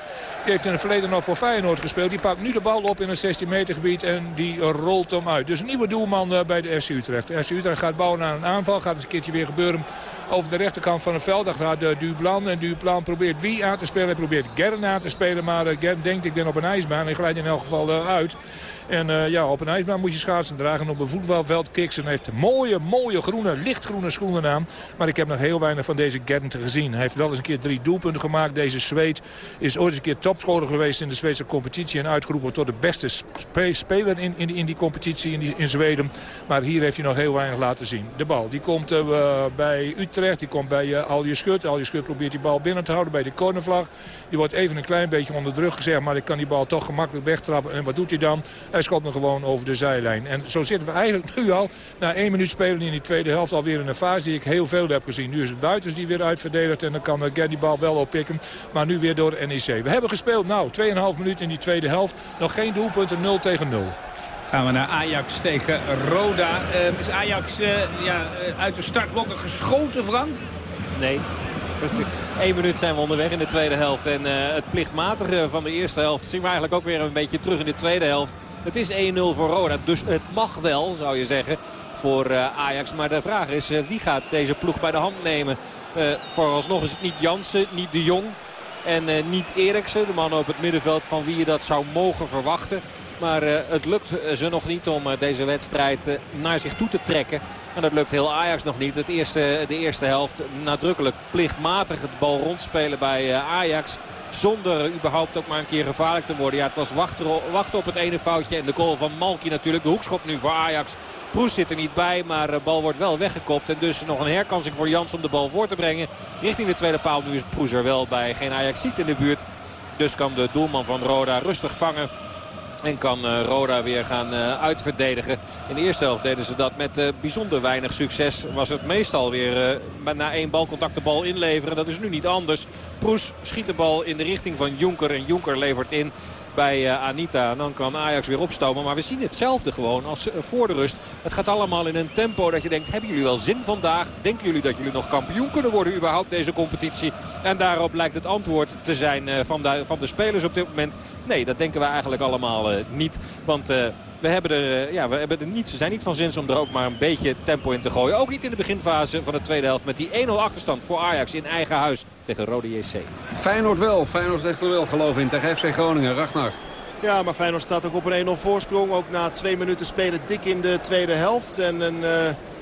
Die heeft in het verleden nog voor Feyenoord gespeeld. Die pakt nu de bal op in het 16 meter gebied. En die rolt hem uit. Dus een nieuwe doelman bij de FC Utrecht. De FC Utrecht gaat bouwen naar een aanval. Gaat eens een keertje weer gebeuren over de rechterkant van het veld. Daar gaat uh, Duplan. En Duplan probeert wie aan te spelen. Hij probeert Gern aan te spelen. Maar uh, Gern denkt ik ben op een ijsbaan. Hij glijdt in elk geval uh, uit. En ja, op een ijsbaan moet je schaatsen dragen. Op een voetbalveld Kiksen heeft mooie, mooie groene, lichtgroene schoenen aan. Maar ik heb nog heel weinig van deze Gern gezien. Hij heeft wel eens een keer drie doelpunten gemaakt. Deze Zweed is ooit eens een keer topscorer geweest in de Zweedse competitie. En uitgeroepen tot de beste spe speler in, in, die competitie in, in Zweden. Maar hier heeft hij nog heel weinig laten zien. De bal die komt bij Utrecht. Die komt bij uh, Alje Schut. Alje Schut probeert die bal binnen te houden bij de cornervlag. Die wordt even een klein beetje onder druk gezegd. Maar ik kan die bal toch gemakkelijk wegtrappen. En wat doet hij dan? Hij schopt hem gewoon over de zijlijn. En zo zitten we eigenlijk [LAUGHS] nu al, na één minuut spelen in die tweede helft, alweer in een fase die ik heel veel heb gezien. Nu is het Wuiters die weer uitverdedigt en dan kan uh, die bal wel oppikken. Maar nu weer door NEC. We hebben gespeeld, nou, 2,5 minuut in die tweede helft. Nog geen doelpunten, 0 tegen 0. Gaan we naar Ajax tegen Roda. Uh, is Ajax uh, ja, uit de startblokken geschoten, Frank? Nee. [LAUGHS] Eén minuut zijn we onderweg in de tweede helft. En uh, het plichtmatige van de eerste helft zien we eigenlijk ook weer een beetje terug in de tweede helft. Het is 1-0 voor Roda, dus het mag wel, zou je zeggen, voor Ajax. Maar de vraag is, wie gaat deze ploeg bij de hand nemen? vooralsnog is het niet Jansen, niet De Jong en niet Eriksen. De man op het middenveld van wie je dat zou mogen verwachten. Maar uh, het lukt ze nog niet om uh, deze wedstrijd naar zich toe te trekken. En dat lukt heel Ajax nog niet. Het eerste, de eerste helft nadrukkelijk plichtmatig het bal rondspelen bij Ajax. Zonder überhaupt ook maar een keer gevaarlijk te worden. Ja, het was wachten, wachten op het ene foutje. En de goal van Malki natuurlijk. De hoekschop nu voor Ajax. Proes zit er niet bij, maar de bal wordt wel weggekopt. En dus nog een herkansing voor Jans om de bal voor te brengen. Richting de tweede paal. Nu is Proes er wel bij. Geen Ajax ziet in de buurt. Dus kan de doelman van Roda rustig vangen. En kan uh, Roda weer gaan uh, uitverdedigen. In de eerste helft deden ze dat met uh, bijzonder weinig succes. Was het meestal weer na één balcontact de bal inleveren. Dat is nu niet anders. Proes schiet de bal in de richting van Jonker. En Jonker levert in bij uh, Anita. En dan kan Ajax weer opstomen. Maar we zien hetzelfde gewoon als uh, voor de rust. Het gaat allemaal in een tempo dat je denkt, hebben jullie wel zin vandaag? Denken jullie dat jullie nog kampioen kunnen worden überhaupt deze competitie? En daarop lijkt het antwoord te zijn uh, van, de, van de spelers op dit moment. Nee, dat denken we eigenlijk allemaal niet. Want we, hebben er, ja, we hebben er niet, ze zijn niet van zins om er ook maar een beetje tempo in te gooien. Ook niet in de beginfase van de tweede helft. Met die 1-0 achterstand voor Ajax in eigen huis tegen Rode JC. Feyenoord wel. Feyenoord heeft er wel geloof in tegen FC Groningen. Ragnar. Ja, maar Feyenoord staat ook op een 1-0 voorsprong. Ook na twee minuten spelen dik in de tweede helft. En een uh,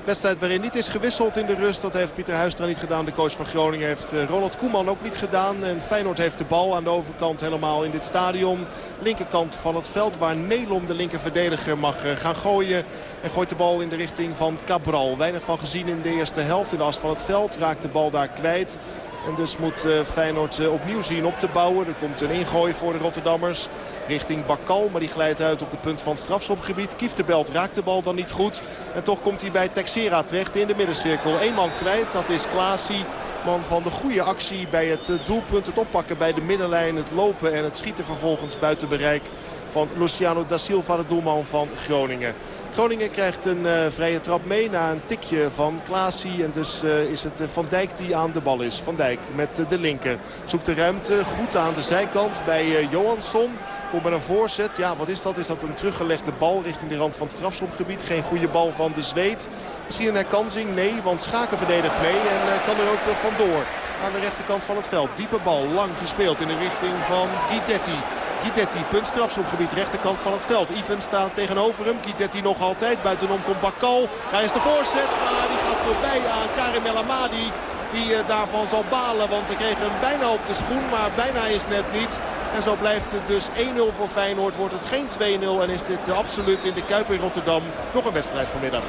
wedstrijd waarin niet is gewisseld in de rust. Dat heeft Pieter Huistra niet gedaan. De coach van Groningen heeft uh, Ronald Koeman ook niet gedaan. En Feyenoord heeft de bal aan de overkant helemaal in dit stadion. Linkerkant van het veld waar Nelom de linkerverdediger mag uh, gaan gooien. En gooit de bal in de richting van Cabral. Weinig van gezien in de eerste helft in de as van het veld. Raakt de bal daar kwijt. En dus moet uh, Feyenoord uh, opnieuw zien op te bouwen. Er komt een ingooi voor de Rotterdammers richting Bakal. Maar die glijdt uit op de punt van het strafschopgebied. Kieftenbelt raakt de bal dan niet goed. En toch komt hij bij Texera terecht in de middencirkel. Eén man kwijt, dat is Klaasie. Man van de goede actie bij het uh, doelpunt. Het oppakken bij de middenlijn, het lopen en het schieten vervolgens buiten bereik van Luciano da Silva, de doelman van Groningen. Groningen krijgt een uh, vrije trap mee na een tikje van Klaasie. En dus uh, is het Van Dijk die aan de bal is. Van Dijk met de linker. Zoekt de ruimte goed aan de zijkant bij Johansson. Komt met een voorzet. Ja, wat is dat? Is dat een teruggelegde bal richting de rand van het strafschopgebied? Geen goede bal van de Zweed. Misschien een herkansing? Nee, want Schaken verdedigt mee en kan er ook vandoor. Aan de rechterkant van het veld. Diepe bal, lang gespeeld in de richting van Guidetti. Guidetti, punt strafschopgebied, rechterkant van het veld. Even staat tegenover hem. Guidetti nog altijd. Buitenom komt Bakal. Daar is de voorzet, maar die gaat voorbij aan Karim El Amadi. Die uh, daarvan zal balen, want hij kreeg hem bijna op de schoen, maar bijna is net niet. En zo blijft het dus 1-0 voor Feyenoord. Wordt het geen 2-0 en is dit absoluut in de Kuip in Rotterdam nog een wedstrijd vanmiddag.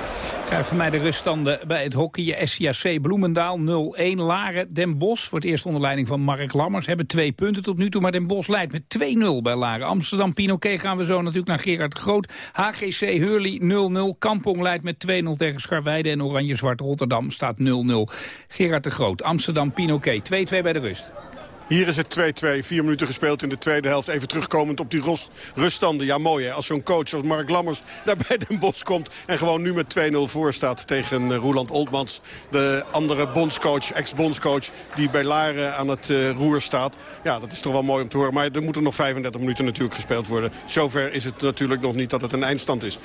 Krijg van mij de ruststanden bij het hockey. SCAC Bloemendaal 0-1. Laren Den Bosch wordt eerst onder leiding van Mark Lammers. Hebben twee punten tot nu toe, maar Den Bosch leidt met 2-0 bij Laren. Amsterdam Pinoquet gaan we zo natuurlijk naar Gerard Groot. HGC Hurley 0-0. Kampong leidt met 2-0 tegen Scharweide. En Oranje-Zwart Rotterdam staat 0-0. Gerard de Groot, Amsterdam Pinoquet 2-2 bij de rust. Hier is het 2-2, vier minuten gespeeld in de tweede helft. Even terugkomend op die ruststanden. Ja, mooi hè, als zo'n coach als Mark Lammers [LAUGHS] naar bij Den Bosch komt... en gewoon nu met 2-0 voor staat tegen uh, Roeland Oldmans. De andere bondscoach, ex-bondscoach, die bij Laren aan het uh, roer staat. Ja, dat is toch wel mooi om te horen. Maar er moeten nog 35 minuten natuurlijk gespeeld worden. Zover is het natuurlijk nog niet dat het een eindstand is. 2-2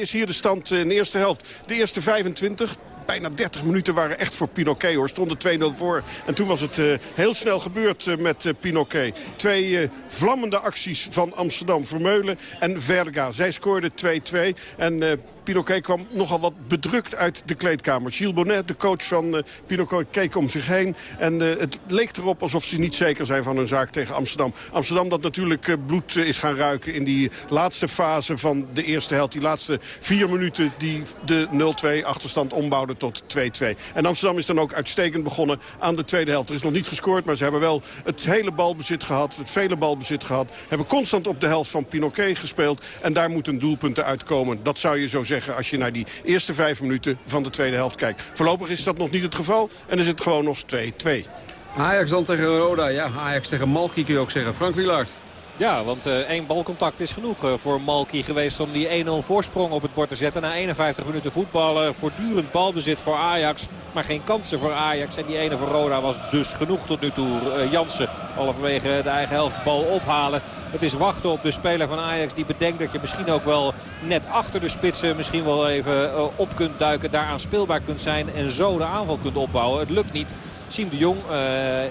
is hier de stand in de eerste helft. De eerste 25, bijna 30 minuten waren echt voor Pinoquet. Hoor. Stonden 2-0 voor. En toen was het uh, heel snel gebeurd uh, met uh, Pinoquet. Twee vlammende acties van Amsterdam. Vermeulen en Verga. Zij scoorden 2-2. En Pinoquet kwam nogal wat bedrukt uit de kleedkamer. Gilles Bonnet, de coach van uh, Pinoquet, keek om zich heen. En uh, het leek erop alsof ze niet zeker zijn van hun zaak tegen Amsterdam. Amsterdam dat natuurlijk uh, bloed is gaan ruiken in die laatste fase van de eerste helft. Die laatste vier minuten die de 0-2 achterstand ombouwden tot 2-2. En Amsterdam is dan ook uitstekend begonnen aan de tweede helft. Er is nog niet gescoord, maar ze hebben wel het hele balbezit gehad. Het vele balbezit gehad. Hebben constant op de helft van Pinoquet gespeeld. En daar moeten doelpunten uitkomen. Dat zou je zo zeggen als je naar die eerste vijf minuten van de tweede helft kijkt. Voorlopig is dat nog niet het geval en is het gewoon nog 2-2. Ajax dan tegen Roda. Ja, Ajax tegen Malki kun je ook zeggen. Frank Wielaert. Ja, want uh, één balcontact is genoeg uh, voor Malki geweest om die 1-0 voorsprong op het bord te zetten. Na 51 minuten voetballen, voortdurend balbezit voor Ajax. Maar geen kansen voor Ajax. En die ene voor Roda was dus genoeg tot nu toe. Uh, Jansen, halverwege de eigen helft, bal ophalen. Het is wachten op de speler van Ajax die bedenkt dat je misschien ook wel net achter de spitsen misschien wel even op kunt duiken. Daaraan speelbaar kunt zijn en zo de aanval kunt opbouwen. Het lukt niet. Siem de Jong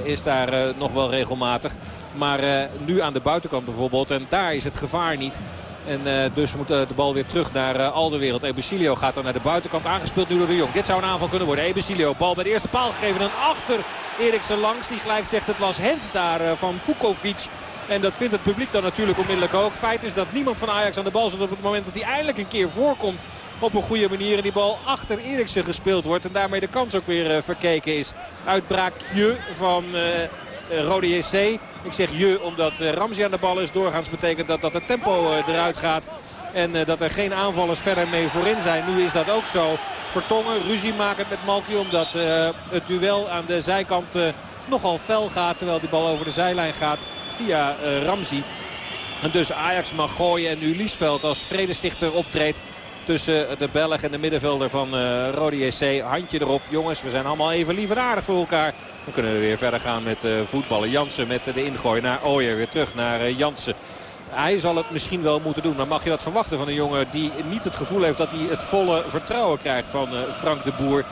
is daar nog wel regelmatig. Maar uh, nu aan de buitenkant bijvoorbeeld. En daar is het gevaar niet. En dus moet de bal weer terug naar uh, Alderwereld. Ebesilio gaat dan naar de buitenkant aangespeeld nu door de Jong. Dit zou een aanval kunnen worden. Ebesilio, bal bij de eerste paal gegeven. En achter Eriksen langs. Die gelijk zegt het was Hens daar van Vukovic. En dat vindt het publiek dan natuurlijk onmiddellijk ook. Feit is dat niemand van Ajax aan de bal zit op het moment dat hij eindelijk een keer voorkomt. Op een goede manier en die bal achter Eriksen gespeeld wordt. En daarmee de kans ook weer verkeken is. Uitbraakje van Rode JC. Ik zeg je omdat Ramsey aan de bal is. Doorgaans betekent dat dat het tempo eruit gaat. En dat er geen aanvallers verder mee voorin zijn. Nu is dat ook zo. Vertongen, ruzie maken met Malky. Omdat het duel aan de zijkant nogal fel gaat. Terwijl die bal over de zijlijn gaat via Ramsey. En dus Ajax mag gooien. En nu Liesveld als vredestichter optreedt tussen de Belg en de middenvelder van uh, Rode JC. Handje erop. Jongens, we zijn allemaal even lief en aardig voor elkaar. Dan kunnen we weer verder gaan met uh, voetballen. Jansen met de ingooi naar Ooyer. Weer terug naar uh, Jansen. Hij zal het misschien wel moeten doen. Maar mag je wat verwachten van een jongen die niet het gevoel heeft dat hij het volle vertrouwen krijgt van Frank de Boer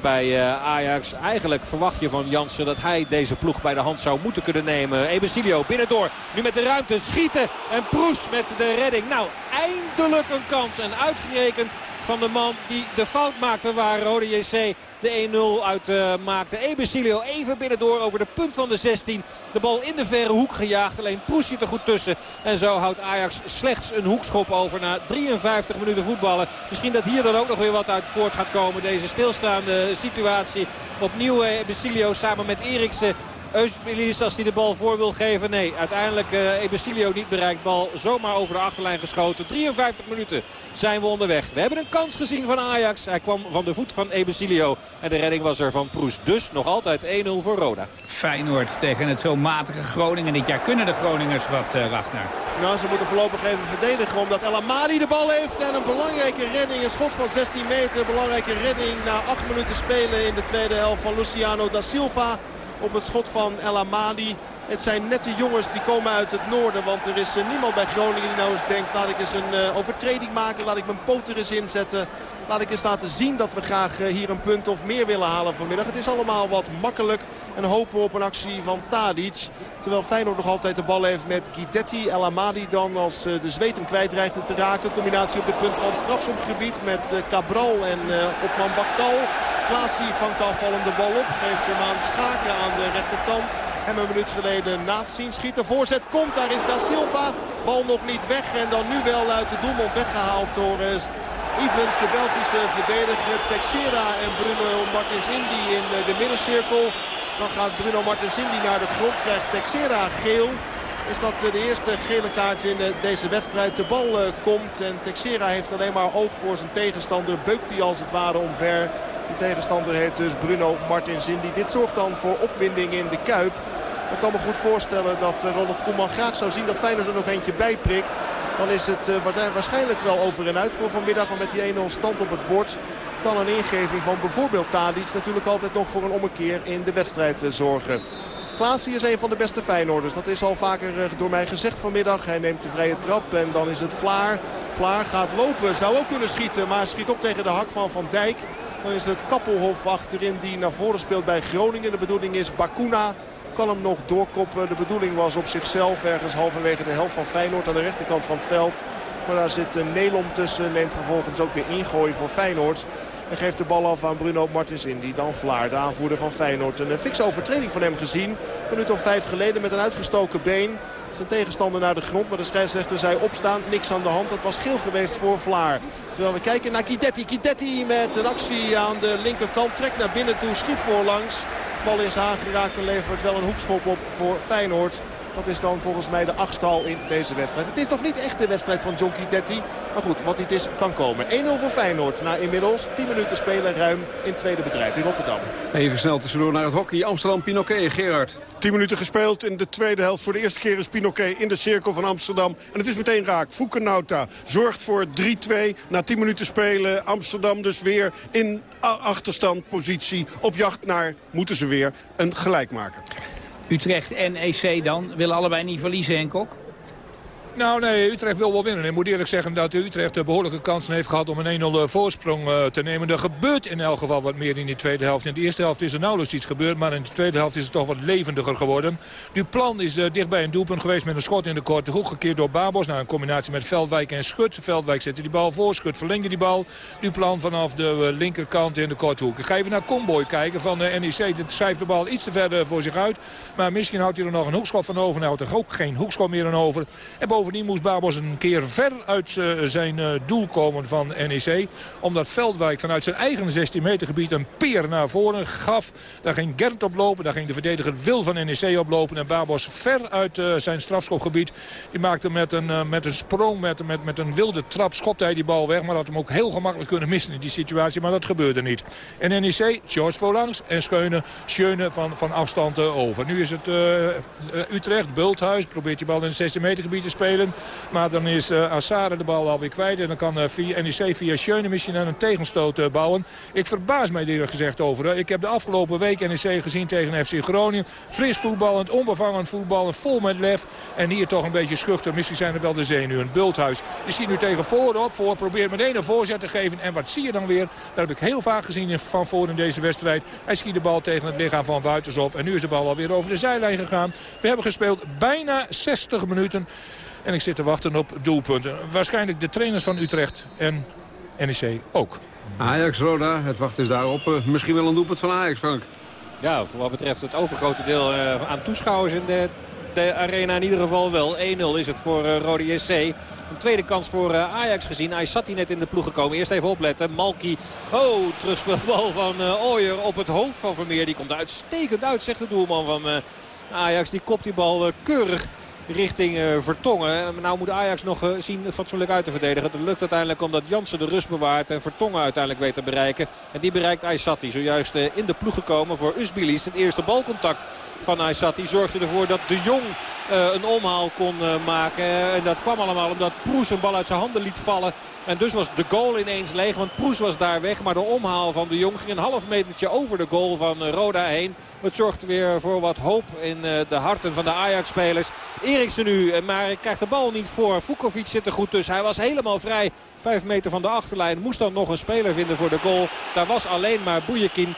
bij Ajax. Eigenlijk verwacht je van Jansen dat hij deze ploeg bij de hand zou moeten kunnen nemen. Ebesilio binnendoor. Nu met de ruimte schieten. En Proes met de redding. Nou, eindelijk een kans. En uitgerekend van de man die de fout maakte waar Rode JC de 1-0 uit uh, maakte. Ebesilio even binnendoor over de punt van de 16. De bal in de verre hoek gejaagd. Alleen Proes zit er goed tussen. En zo houdt Ajax slechts een hoekschop over na 53 minuten voetballen. Misschien dat hier dan ook nog weer wat uit voort gaat komen. Deze stilstaande situatie. Opnieuw Ebesilio samen met Eriksen. Eusbilis als hij de bal voor wil geven. Nee, uiteindelijk uh, Ebesilio niet bereikt. Bal zomaar over de achterlijn geschoten. 53 minuten zijn we onderweg. We hebben een kans gezien van Ajax. Hij kwam van de voet van Ebesilio. En de redding was er van Proes. Dus nog altijd 1-0 voor Roda. Feyenoord tegen het zo matige Groningen. Dit jaar kunnen de Groningers wat, uh, Ragnar. Nou, ze moeten voorlopig even verdedigen. Omdat El Amadi de bal heeft. En een belangrijke redding. Een schot van 16 meter. Belangrijke redding na 8 minuten spelen in de tweede helft van Luciano da Silva op het schot van El Amadi. Het zijn nette jongens die komen uit het noorden. Want er is uh, niemand bij Groningen die nou eens denkt... laat ik eens een uh, overtreding maken, laat ik mijn poot er eens inzetten. Laat ik eens laten zien dat we graag uh, hier een punt of meer willen halen vanmiddag. Het is allemaal wat makkelijk en hopen op een actie van Tadic. Terwijl Feyenoord nog altijd de bal heeft met Guidetti. El Amadi dan als de zweet hem kwijt te raken. Combinatie op dit punt van het strafschopgebied met Cabral en Opman Bakal. Klaasie vangt afvallende bal op. Geeft hem aan Schaken aan de rechterkant. Hem een minuut geleden naast zien schieten. Voorzet komt, daar is Da Silva. Bal nog niet weg en dan nu wel uit de doelmond weggehaald door Evans, de Belgische verdediger. Texera en Bruno Martins Indy in de middencirkel. Dan gaat Bruno Martins Indy naar de grond. Krijgt Texera geel is dat de eerste gele kaart in deze wedstrijd. De bal komt en Texera heeft alleen maar oog voor zijn tegenstander. Beukt hij als het ware omver. Die tegenstander heet dus Bruno Martins Indy. Dit zorgt dan voor opwinding in de Kuip. Ik kan me goed voorstellen dat Ronald Koeman graag zou zien dat Feyenoord er nog eentje bij prikt. Dan is het waarschijnlijk wel over en uit voor vanmiddag. Maar met die 1-0 stand op het bord kan een ingeving van bijvoorbeeld Tadic natuurlijk altijd nog voor een ommekeer in de wedstrijd zorgen. Klaasie is een van de beste Feyenoorders. Dat is al vaker door mij gezegd vanmiddag. Hij neemt de vrije trap en dan is het Vlaar. Vlaar gaat lopen. Zou ook kunnen schieten, maar schiet op tegen de hak van Van Dijk. Dan is het Kappelhof achterin die naar voren speelt bij Groningen. De bedoeling is Bakuna kan hem nog doorkoppen. De bedoeling was op zichzelf ergens halverwege de helft van Feyenoord aan de rechterkant van het veld. Maar daar zit Nelom tussen. Neemt vervolgens ook de ingooi voor Feyenoord. En geeft de bal af aan Bruno Martins Indy. Dan Vlaar, de aanvoerder van Feyenoord. Een fikse overtreding van hem gezien. Een minuut of vijf geleden met een uitgestoken been. Zijn tegenstander naar de grond. Maar de scheidsrechter zei opstaan. Niks aan de hand. Dat was geel geweest voor Vlaar. Terwijl we kijken naar Kidetti. Kidetti met een actie aan de linkerkant. Trekt naar binnen toe. Schiet voorlangs. Bal is aangeraakt en levert wel een hoekschop op voor Feyenoord. Dat is dan volgens mij de achtstal in deze wedstrijd. Het is toch niet echt de wedstrijd van John Guidetti. Maar goed, wat dit is kan komen. 1-0 voor Feyenoord. Na inmiddels 10 minuten spelen ruim in tweede bedrijf in Rotterdam. Even snel tussendoor naar het hockey. Amsterdam Pinoquet, Gerard. 10 minuten gespeeld in de tweede helft. Voor de eerste keer is Pinoquet in de cirkel van Amsterdam. En het is meteen raak. Fukenauta zorgt voor 3-2. Na 10 minuten spelen Amsterdam dus weer in achterstandpositie. Op jacht naar, moeten ze weer, een gelijk maken. Utrecht en EC dan willen allebei niet verliezen, Henk Kok? Nou nee, Utrecht wil wel winnen. Ik moet eerlijk zeggen dat Utrecht behoorlijke kansen heeft gehad om een 1-0 voorsprong eh, te nemen. Er gebeurt in elk geval wat meer in die tweede helft. In de eerste helft is er nauwelijks iets gebeurd, maar in de tweede helft is het toch wat levendiger geworden. Duplan is uh, dichtbij een doelpunt geweest met een schot in de korte hoek. Gekeerd door Babos naar een combinatie met Veldwijk en Schut. Veldwijk zette die bal voor, Schut verlengde die bal. Duplan vanaf de linkerkant in de korte hoek. Ik ga even naar Comboy kijken van de NEC. Dit schrijft de bal iets te verder voor zich uit. Maar misschien houdt hij er nog een hoekschot van over. Nou houdt er ook geen hoekschot meer aan over. En bovendien moest Babos een keer ver uit uh, zijn uh, doel komen van NEC. Omdat Veldwijk vanuit zijn eigen 16 meter gebied een peer naar voren gaf. Daar ging Gert op lopen. Daar ging de verdediger Wil van NEC oplopen. En Babos ver uit uh, zijn strafschopgebied. Die maakte met een, met een sprong, met, met, met een wilde trap, schopte hij die bal weg. Maar had hem ook heel gemakkelijk kunnen missen in die situatie. Maar dat gebeurde niet. En NEC, George Volangs en Schöne, Schöne van, van afstand over. Nu is het Utrecht, Bulthuis. Probeert die bal in het 16 meter gebied te spelen. Maar dan is uh, Assare de bal alweer kwijt. En dan kan via NEC via Schöne misschien aan een tegenstoot uh, bouwen. Ik verbaas mij eerlijk gezegd over. Ik heb de afgelopen week NEC gezien tegen FC Groningen. Fris voetballend, onbevangend voetballen, vol met lef. En hier toch een beetje schuchter. Misschien zijn er wel de zenuwen. Bulthuis die schiet nu tegen voren op. Voor probeert meteen een voorzet te geven. En wat zie je dan weer? Dat heb ik heel vaak gezien van voor in deze wedstrijd. Hij schiet de bal tegen het lichaam van Wuiters op. En nu is de bal alweer over de zijlijn gegaan. We hebben gespeeld bijna 60 minuten. En ik zit te wachten op doelpunten. Waarschijnlijk de trainers van Utrecht en NEC ook. Ajax, Roda, het wacht is daarop. Uh, misschien wel een doelpunt van Ajax, Frank. Ja, voor wat betreft het overgrote deel uh, aan toeschouwers in de, de arena in ieder geval wel. 1-0 is het voor uh, Rode SC. Een tweede kans voor Ajax gezien. Hij zat hier net in de ploeg gekomen. Eerst even opletten. Malki. Oh, terugspeelbal van Ooyer op het hoofd van Vermeer. Die komt uitstekend uit, zegt de doelman van Ajax. Die kopt die bal keurig richting uh, Vertongen. Nou moet Ajax nog uh, zien fatsoenlijk uit te verdedigen. Dat lukt uiteindelijk omdat Jansen de rust bewaart en Vertongen uiteindelijk weet te bereiken. En die bereikt Aysati. Zojuist uh, in de ploeg gekomen voor Usbilis. Het eerste balcontact van Aysati zorgde ervoor dat de Jong een omhaal kon maken. En dat kwam allemaal omdat Proes een bal uit zijn handen liet vallen. En dus was de goal ineens leeg. Want Proes was daar weg. Maar de omhaal van de Jong ging een half metertje over de goal van Roda heen. Het zorgt weer voor wat hoop in de harten van de Ajax-spelers. Eriksen nu, maar krijgt de bal niet voor. Vukovic zit er goed tussen. Hij was helemaal vrij. Vijf meter van de achterlijn. Moest dan nog een speler vinden voor de goal. Daar was alleen maar Boejekin.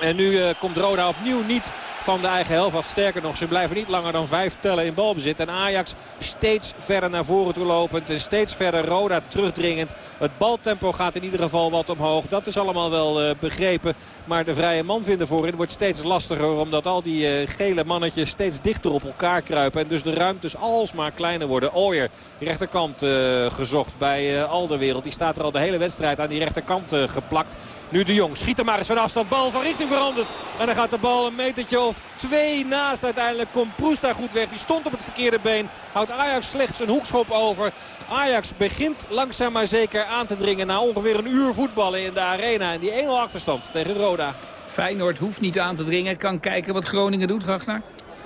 En nu komt Roda opnieuw niet van de eigen helft af. Sterker nog, ze blijven niet langer dan vijf tellen in balbezit. En Ajax steeds verder naar voren toe lopend. En steeds verder Roda terugdringend. Het baltempo gaat in ieder geval wat omhoog. Dat is allemaal wel uh, begrepen. Maar de vrije man vinden voorin wordt steeds lastiger. Omdat al die uh, gele mannetjes steeds dichter op elkaar kruipen. En dus de ruimtes alsmaar kleiner worden. Ooyer, rechterkant uh, gezocht bij Alderwereld. Die staat er al de hele wedstrijd aan die rechterkant geplakt. Nu de Jong schiet er maar eens van afstand. Bal van richting veranderd. En dan gaat de bal een metertje of twee naast. Uiteindelijk komt Proest daar goed weg. Die stond op het verkeerde been. Houdt Ajax slechts een hoekschop over. Ajax begint langzaam maar zeker aan te dringen. Na ongeveer een uur voetballen in de arena. En die 1-0 achterstand tegen Roda. Feyenoord hoeft niet aan te dringen. Kan kijken wat Groningen doet, Ragnar.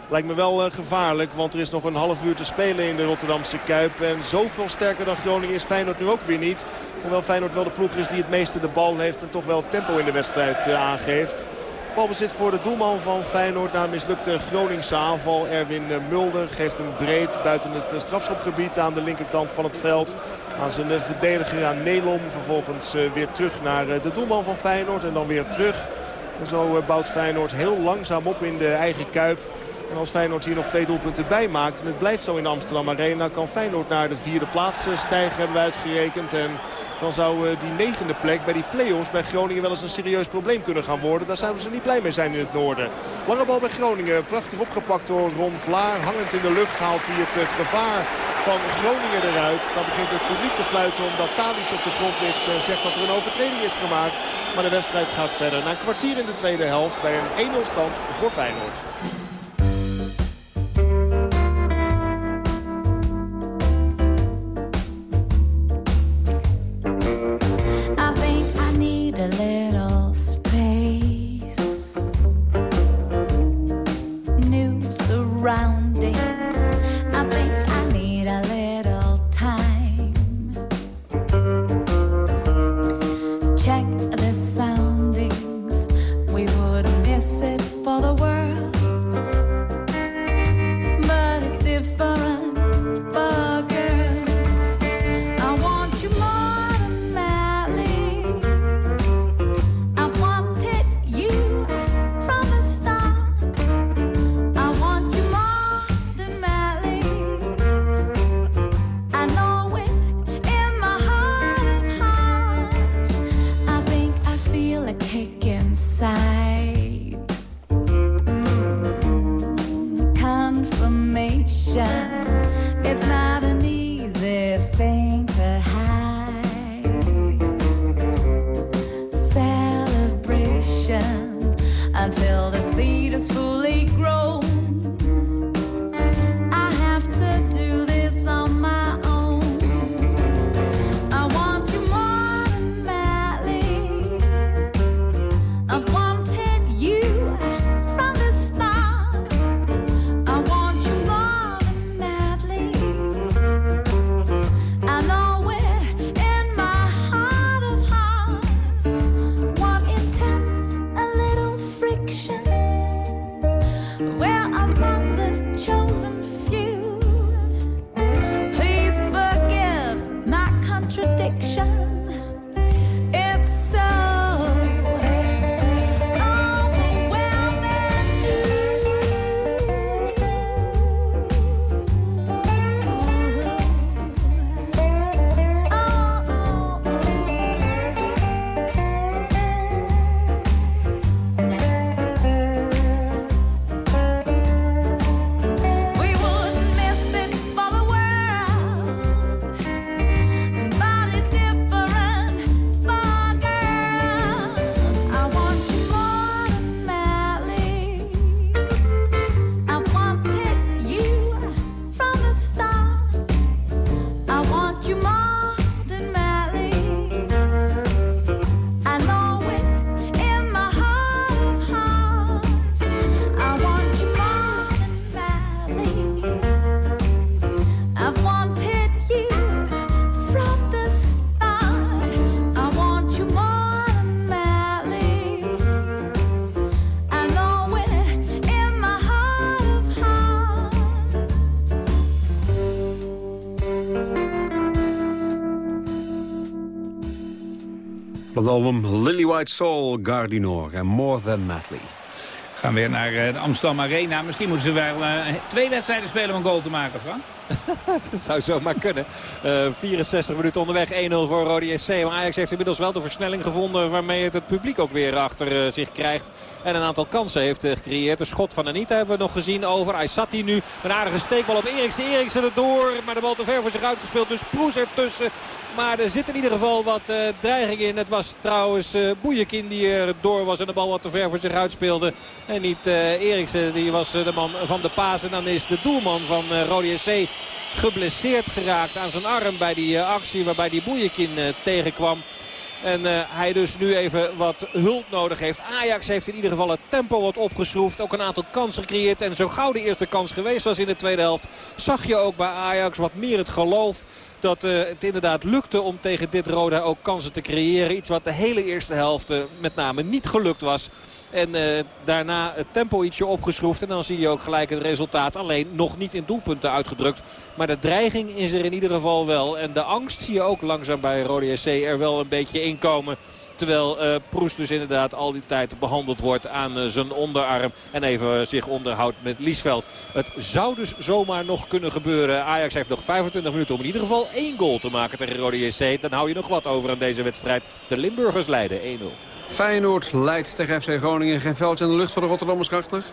Lijkt me wel uh, gevaarlijk, want er is nog een half uur te spelen in de Rotterdamse Kuip. En zoveel sterker dan Groningen is Feyenoord nu ook weer niet. Hoewel Feyenoord wel de ploeg is die het meeste de bal heeft en toch wel tempo in de wedstrijd uh, aangeeft. Balbezit voor de doelman van Feyenoord na mislukte Groningse aanval. Erwin Mulder geeft hem breed buiten het strafschopgebied aan de linkerkant van het veld. Aan zijn verdediger aan Nelom. Vervolgens weer terug naar de doelman van Feyenoord en dan weer terug. En zo bouwt Feyenoord heel langzaam op in de eigen Kuip. En als Feyenoord hier nog twee doelpunten bij maakt en het blijft zo in de Amsterdam Arena... kan Feyenoord naar de vierde plaats stijgen, hebben uitgerekend. En dan zou uh, die negende plek bij die play-offs bij Groningen wel eens een serieus probleem kunnen gaan worden. Daar zouden ze niet blij mee zijn in het noorden. Lange bal bij Groningen, prachtig opgepakt door Ron Vlaar. Hangend in de lucht haalt hij het uh, gevaar van Groningen eruit. Dan begint het publiek te fluiten omdat Tadic op de grond ligt en zegt dat er een overtreding is gemaakt. Maar de wedstrijd gaat verder. Na een kwartier in de tweede helft bij een 1-0 stand voor Feyenoord. Het album Lily White Soul, Gardinor en More Than Madly. gaan weer naar eh, de Amsterdam Arena. Misschien moeten ze wel uh, twee wedstrijden spelen om een goal te maken, Frank. [LAUGHS] dat zou zomaar kunnen. Uh, 64 minuten onderweg, 1-0 voor Rode SC. Maar Ajax heeft inmiddels wel de versnelling gevonden... waarmee het het publiek ook weer achter uh, zich krijgt. En een aantal kansen heeft uh, gecreëerd. Een schot van Anita hebben we nog gezien over. Aysati nu een aardige steekbal op Eriksen. Eriksen erdoor, maar de bal te ver voor zich uitgespeeld. Dus Proes ertussen. Maar er zit in ieder geval wat uh, dreiging in. Het was trouwens uh, die er door was en de bal wat te ver voor zich uitspeelde. En niet uh, Eriksen, die was de man van de paas. En dan is de doelman van Rode SC geblesseerd geraakt aan zijn arm bij die actie waarbij die Boejekin tegenkwam. En uh, hij dus nu even wat hulp nodig heeft. Ajax heeft in ieder geval het tempo wat opgeschroefd. Ook een aantal kansen gecreëerd. En zo gauw de eerste kans geweest was in de tweede helft... zag je ook bij Ajax wat meer het geloof dat uh, het inderdaad lukte om tegen dit Roda ook kansen te creëren. Iets wat de hele eerste helft uh, met name niet gelukt was. En uh, daarna het tempo ietsje opgeschroefd. En dan zie je ook gelijk het resultaat. Alleen nog niet in doelpunten uitgedrukt. Maar de dreiging is er in ieder geval wel. En de angst zie je ook langzaam bij Rode SC er wel een beetje inkomen. Terwijl uh, Proest dus inderdaad al die tijd behandeld wordt aan uh, zijn onderarm. En even zich onderhoudt met Liesveld. Het zou dus zomaar nog kunnen gebeuren. Ajax heeft nog 25 minuten om in ieder geval één goal te maken tegen Rode JC. Dan hou je nog wat over aan deze wedstrijd. De Limburgers leiden 1-0. Feyenoord leidt tegen FC Groningen. Geen veldje in de lucht voor de Rotterdammers krachtig.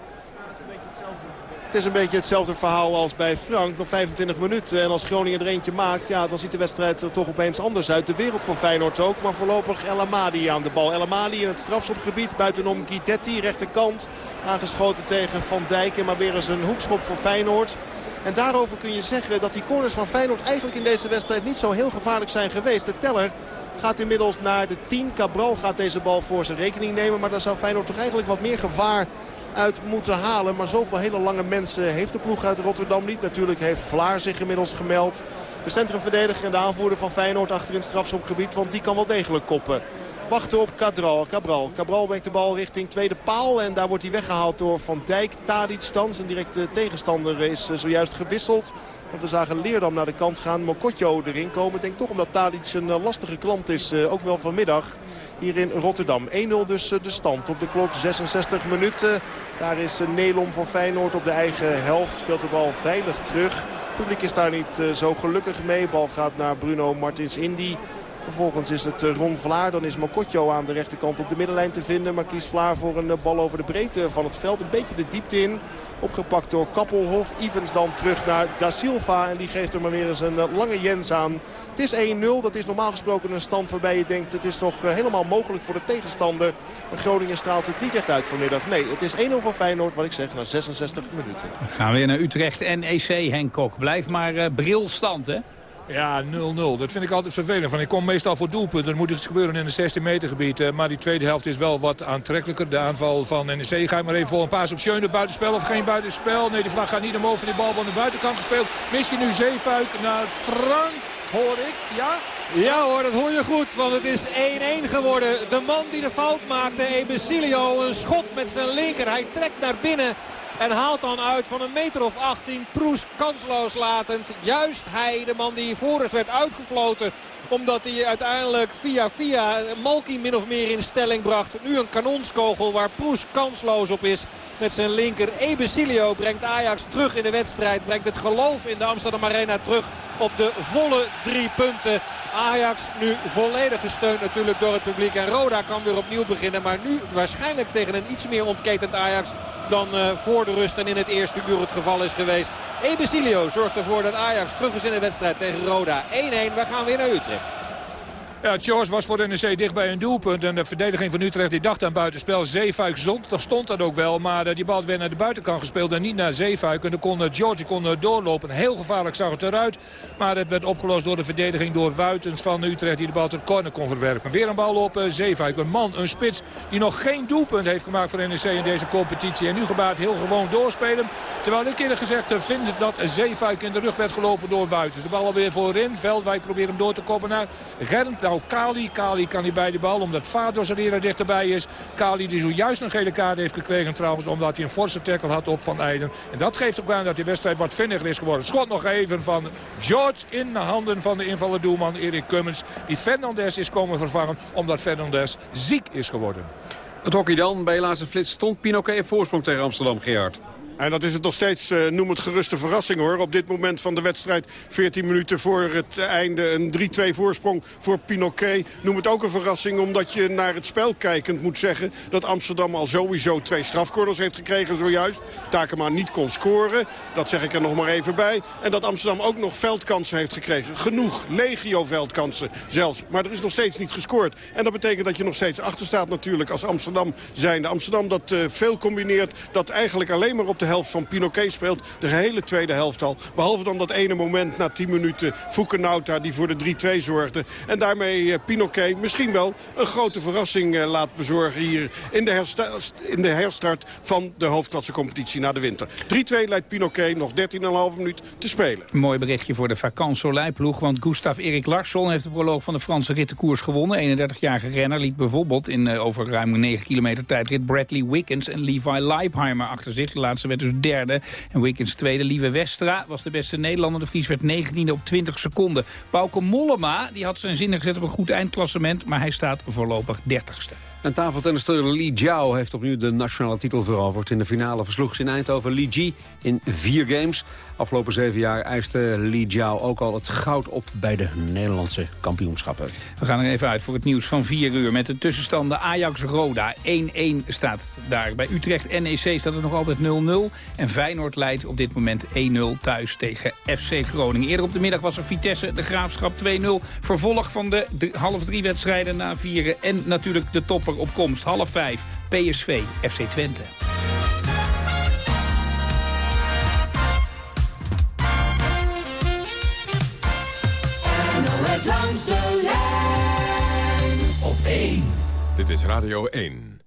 Het is een beetje hetzelfde verhaal als bij Frank. Nog 25 minuten. En als Groningen er eentje maakt, ja, dan ziet de wedstrijd er toch opeens anders uit. De wereld voor Feyenoord ook. Maar voorlopig El Amadi aan de bal. El Amadi in het strafschopgebied. Buitenom Guidetti, rechterkant. Aangeschoten tegen Van Dijken. Maar weer eens een hoekschop voor Feyenoord. En daarover kun je zeggen dat die corners van Feyenoord eigenlijk in deze wedstrijd niet zo heel gevaarlijk zijn geweest. De teller gaat inmiddels naar de 10. Cabral gaat deze bal voor zijn rekening nemen. Maar dan zou Feyenoord toch eigenlijk wat meer gevaar uit moeten halen. Maar zoveel hele lange mensen heeft de ploeg uit Rotterdam niet. Natuurlijk heeft Vlaar zich inmiddels gemeld. De centrumverdediger en de aanvoerder van Feyenoord achter in het strafschopgebied. Want die kan wel degelijk koppen. Wachten op Cabral. Cabral. Cabral brengt de bal richting tweede paal. En daar wordt hij weggehaald door Van Dijk. Tadic dan, zijn directe tegenstander, is zojuist gewisseld. Want we zagen Leerdam naar de kant gaan. Mokotjo erin komen. Ik denk toch omdat Tadic een lastige klant is. Ook wel vanmiddag hier in Rotterdam. 1-0 dus de stand op de klok. 66 minuten. Daar is Nelom voor Feyenoord op de eigen helft. Speelt de bal veilig terug. Het publiek is daar niet zo gelukkig mee. Bal gaat naar Bruno Martins Indy. Vervolgens is het Ron Vlaar. Dan is Mokotjo aan de rechterkant op de middenlijn te vinden. Maar kiest Vlaar voor een bal over de breedte van het veld. Een beetje de diepte in. Opgepakt door Kappelhof. Evans dan terug naar Da Silva. En die geeft er maar weer eens een lange Jens aan. Het is 1-0. Dat is normaal gesproken een stand waarbij je denkt... het is nog helemaal mogelijk voor de tegenstander. Maar Groningen straalt het niet echt uit vanmiddag. Nee, het is 1-0 van Feyenoord, wat ik zeg, na 66 minuten. We gaan weer naar Utrecht en EC, Henk Kok. Blijf maar uh, brilstand, hè? Ja, 0-0. Dat vind ik altijd vervelend. Van, ik kom meestal voor doelpunten. Er moet iets gebeuren in het 16 meter gebied. Maar die tweede helft is wel wat aantrekkelijker. De aanval van NEC. Ga je maar even voor een paas op Schöne. Buitenspel of geen buitenspel? Nee, de vlag gaat niet omhoog. Die bal van de buitenkant gespeeld. Misschien nu Zeefuik naar Frank. Hoor ik, ja? Ja hoor, dat hoor je goed, want het is 1-1 geworden. De man die de fout maakte, Ebesilio, een schot met zijn linker. Hij trekt naar binnen. En haalt dan uit van een meter of 18 Proes kansloos latend. Juist hij, de man die voor rust werd uitgefloten. Omdat hij uiteindelijk via via Malki min of meer in stelling bracht. Nu een kanonskogel waar Proes kansloos op is met zijn linker. Ebesilio brengt Ajax terug in de wedstrijd. Brengt het geloof in de Amsterdam Arena terug op de volle drie punten. Ajax nu volledig gesteund natuurlijk door het publiek. En Roda kan weer opnieuw beginnen. Maar nu waarschijnlijk tegen een iets meer ontketend Ajax dan uh, voor de rust en in het eerste uur het geval is geweest. Ebesilio zorgt ervoor dat Ajax terug is in de wedstrijd tegen Roda. 1-1, we gaan weer naar Utrecht. Ja, George was voor NEC dicht bij een doelpunt. En de verdediging van Utrecht die dacht aan buitenspel. Zeefuik stond, daar stond dat ook wel. Maar uh, die bal werd naar de buitenkant gespeeld en niet naar Zeefuik. En dan kon uh, George kon, uh, doorlopen. Heel gevaarlijk zag het eruit. Maar het werd opgelost door de verdediging door Wuitens van Utrecht. Die de bal tot corner kon verwerken. Weer een bal op Zeefuik. Een man, een spits die nog geen doelpunt heeft gemaakt voor NEC in deze competitie. En nu gebaat heel gewoon doorspelen. Terwijl ik eerder gezegd vind dat Zeefuik in de rug werd gelopen door Wuitens. De bal alweer voorin. Veldwijk probeert hem door te koppen naar Gernd. Nou, Kali. Kali kan hij bij de bal omdat Vados er weer dichterbij is. Kali die zojuist een gele kaart heeft gekregen trouwens. Omdat hij een forse tackle had op Van Eijden. En dat geeft ook aan dat die wedstrijd wat vinniger is geworden. Schot nog even van George in de handen van de invaller doelman Erik Cummins. Die Fernandes is komen vervangen omdat Fernandes ziek is geworden. Het hockey dan. Bij laatste flits stond Pinoquet voorsprong tegen Amsterdam, Gerard. En dat is het nog steeds, uh, noem het geruste verrassing hoor. Op dit moment van de wedstrijd, 14 minuten voor het einde, een 3-2 voorsprong voor Pinoquet. Noem het ook een verrassing omdat je naar het spel kijkend moet zeggen... dat Amsterdam al sowieso twee strafcorners heeft gekregen zojuist. Takema niet kon scoren, dat zeg ik er nog maar even bij. En dat Amsterdam ook nog veldkansen heeft gekregen. Genoeg, legio veldkansen zelfs. Maar er is nog steeds niet gescoord. En dat betekent dat je nog steeds achter staat natuurlijk als Amsterdam zijnde. Amsterdam dat uh, veel combineert, dat eigenlijk alleen maar op de helft van Pinoquet speelt. De hele tweede helft al. Behalve dan dat ene moment na 10 minuten Fukenauta die voor de 3-2 zorgde. En daarmee uh, Pinoquet misschien wel een grote verrassing uh, laat bezorgen hier in de, in de herstart van de hoofdklassecompetitie na de winter. 3-2 leidt Pinoquet nog 13,5 minuut te spelen. Mooi berichtje voor de Vacances Soleil-ploeg. Want Gustav Erik Larsson heeft de proloog van de Franse rittenkoers gewonnen. 31-jarige renner liet bijvoorbeeld in uh, over ruim 9 kilometer tijdrit Bradley Wickens en Levi Leipheimer achter zich. De laatste werd dus derde. En Wickens tweede. Lieve Westra was de beste Nederlander. De Vries werd 19e op 20 seconden. Bauke Mollema die had zijn zinnen gezet op een goed eindklassement. Maar hij staat voorlopig 30ste. En tafeltennister Li Jiao heeft opnieuw de nationale titel veroverd. In de finale versloeg ze in Eindhoven Li Ji in vier games. Afgelopen zeven jaar eiste Li Jiao ook al het goud op bij de Nederlandse kampioenschappen. We gaan er even uit voor het nieuws van 4 uur. Met de tussenstanden Ajax-Roda 1-1 staat daar. Bij Utrecht-NEC staat het nog altijd 0-0. En Feyenoord leidt op dit moment 1-0 thuis tegen FC Groningen. Eerder op de middag was er Vitesse, de Graafschap 2-0. Vervolg van de half drie wedstrijden na vieren. En natuurlijk de topper op komst. Half vijf, PSV, FC Twente. NOS langs de lijn op 1. Dit is Radio 1.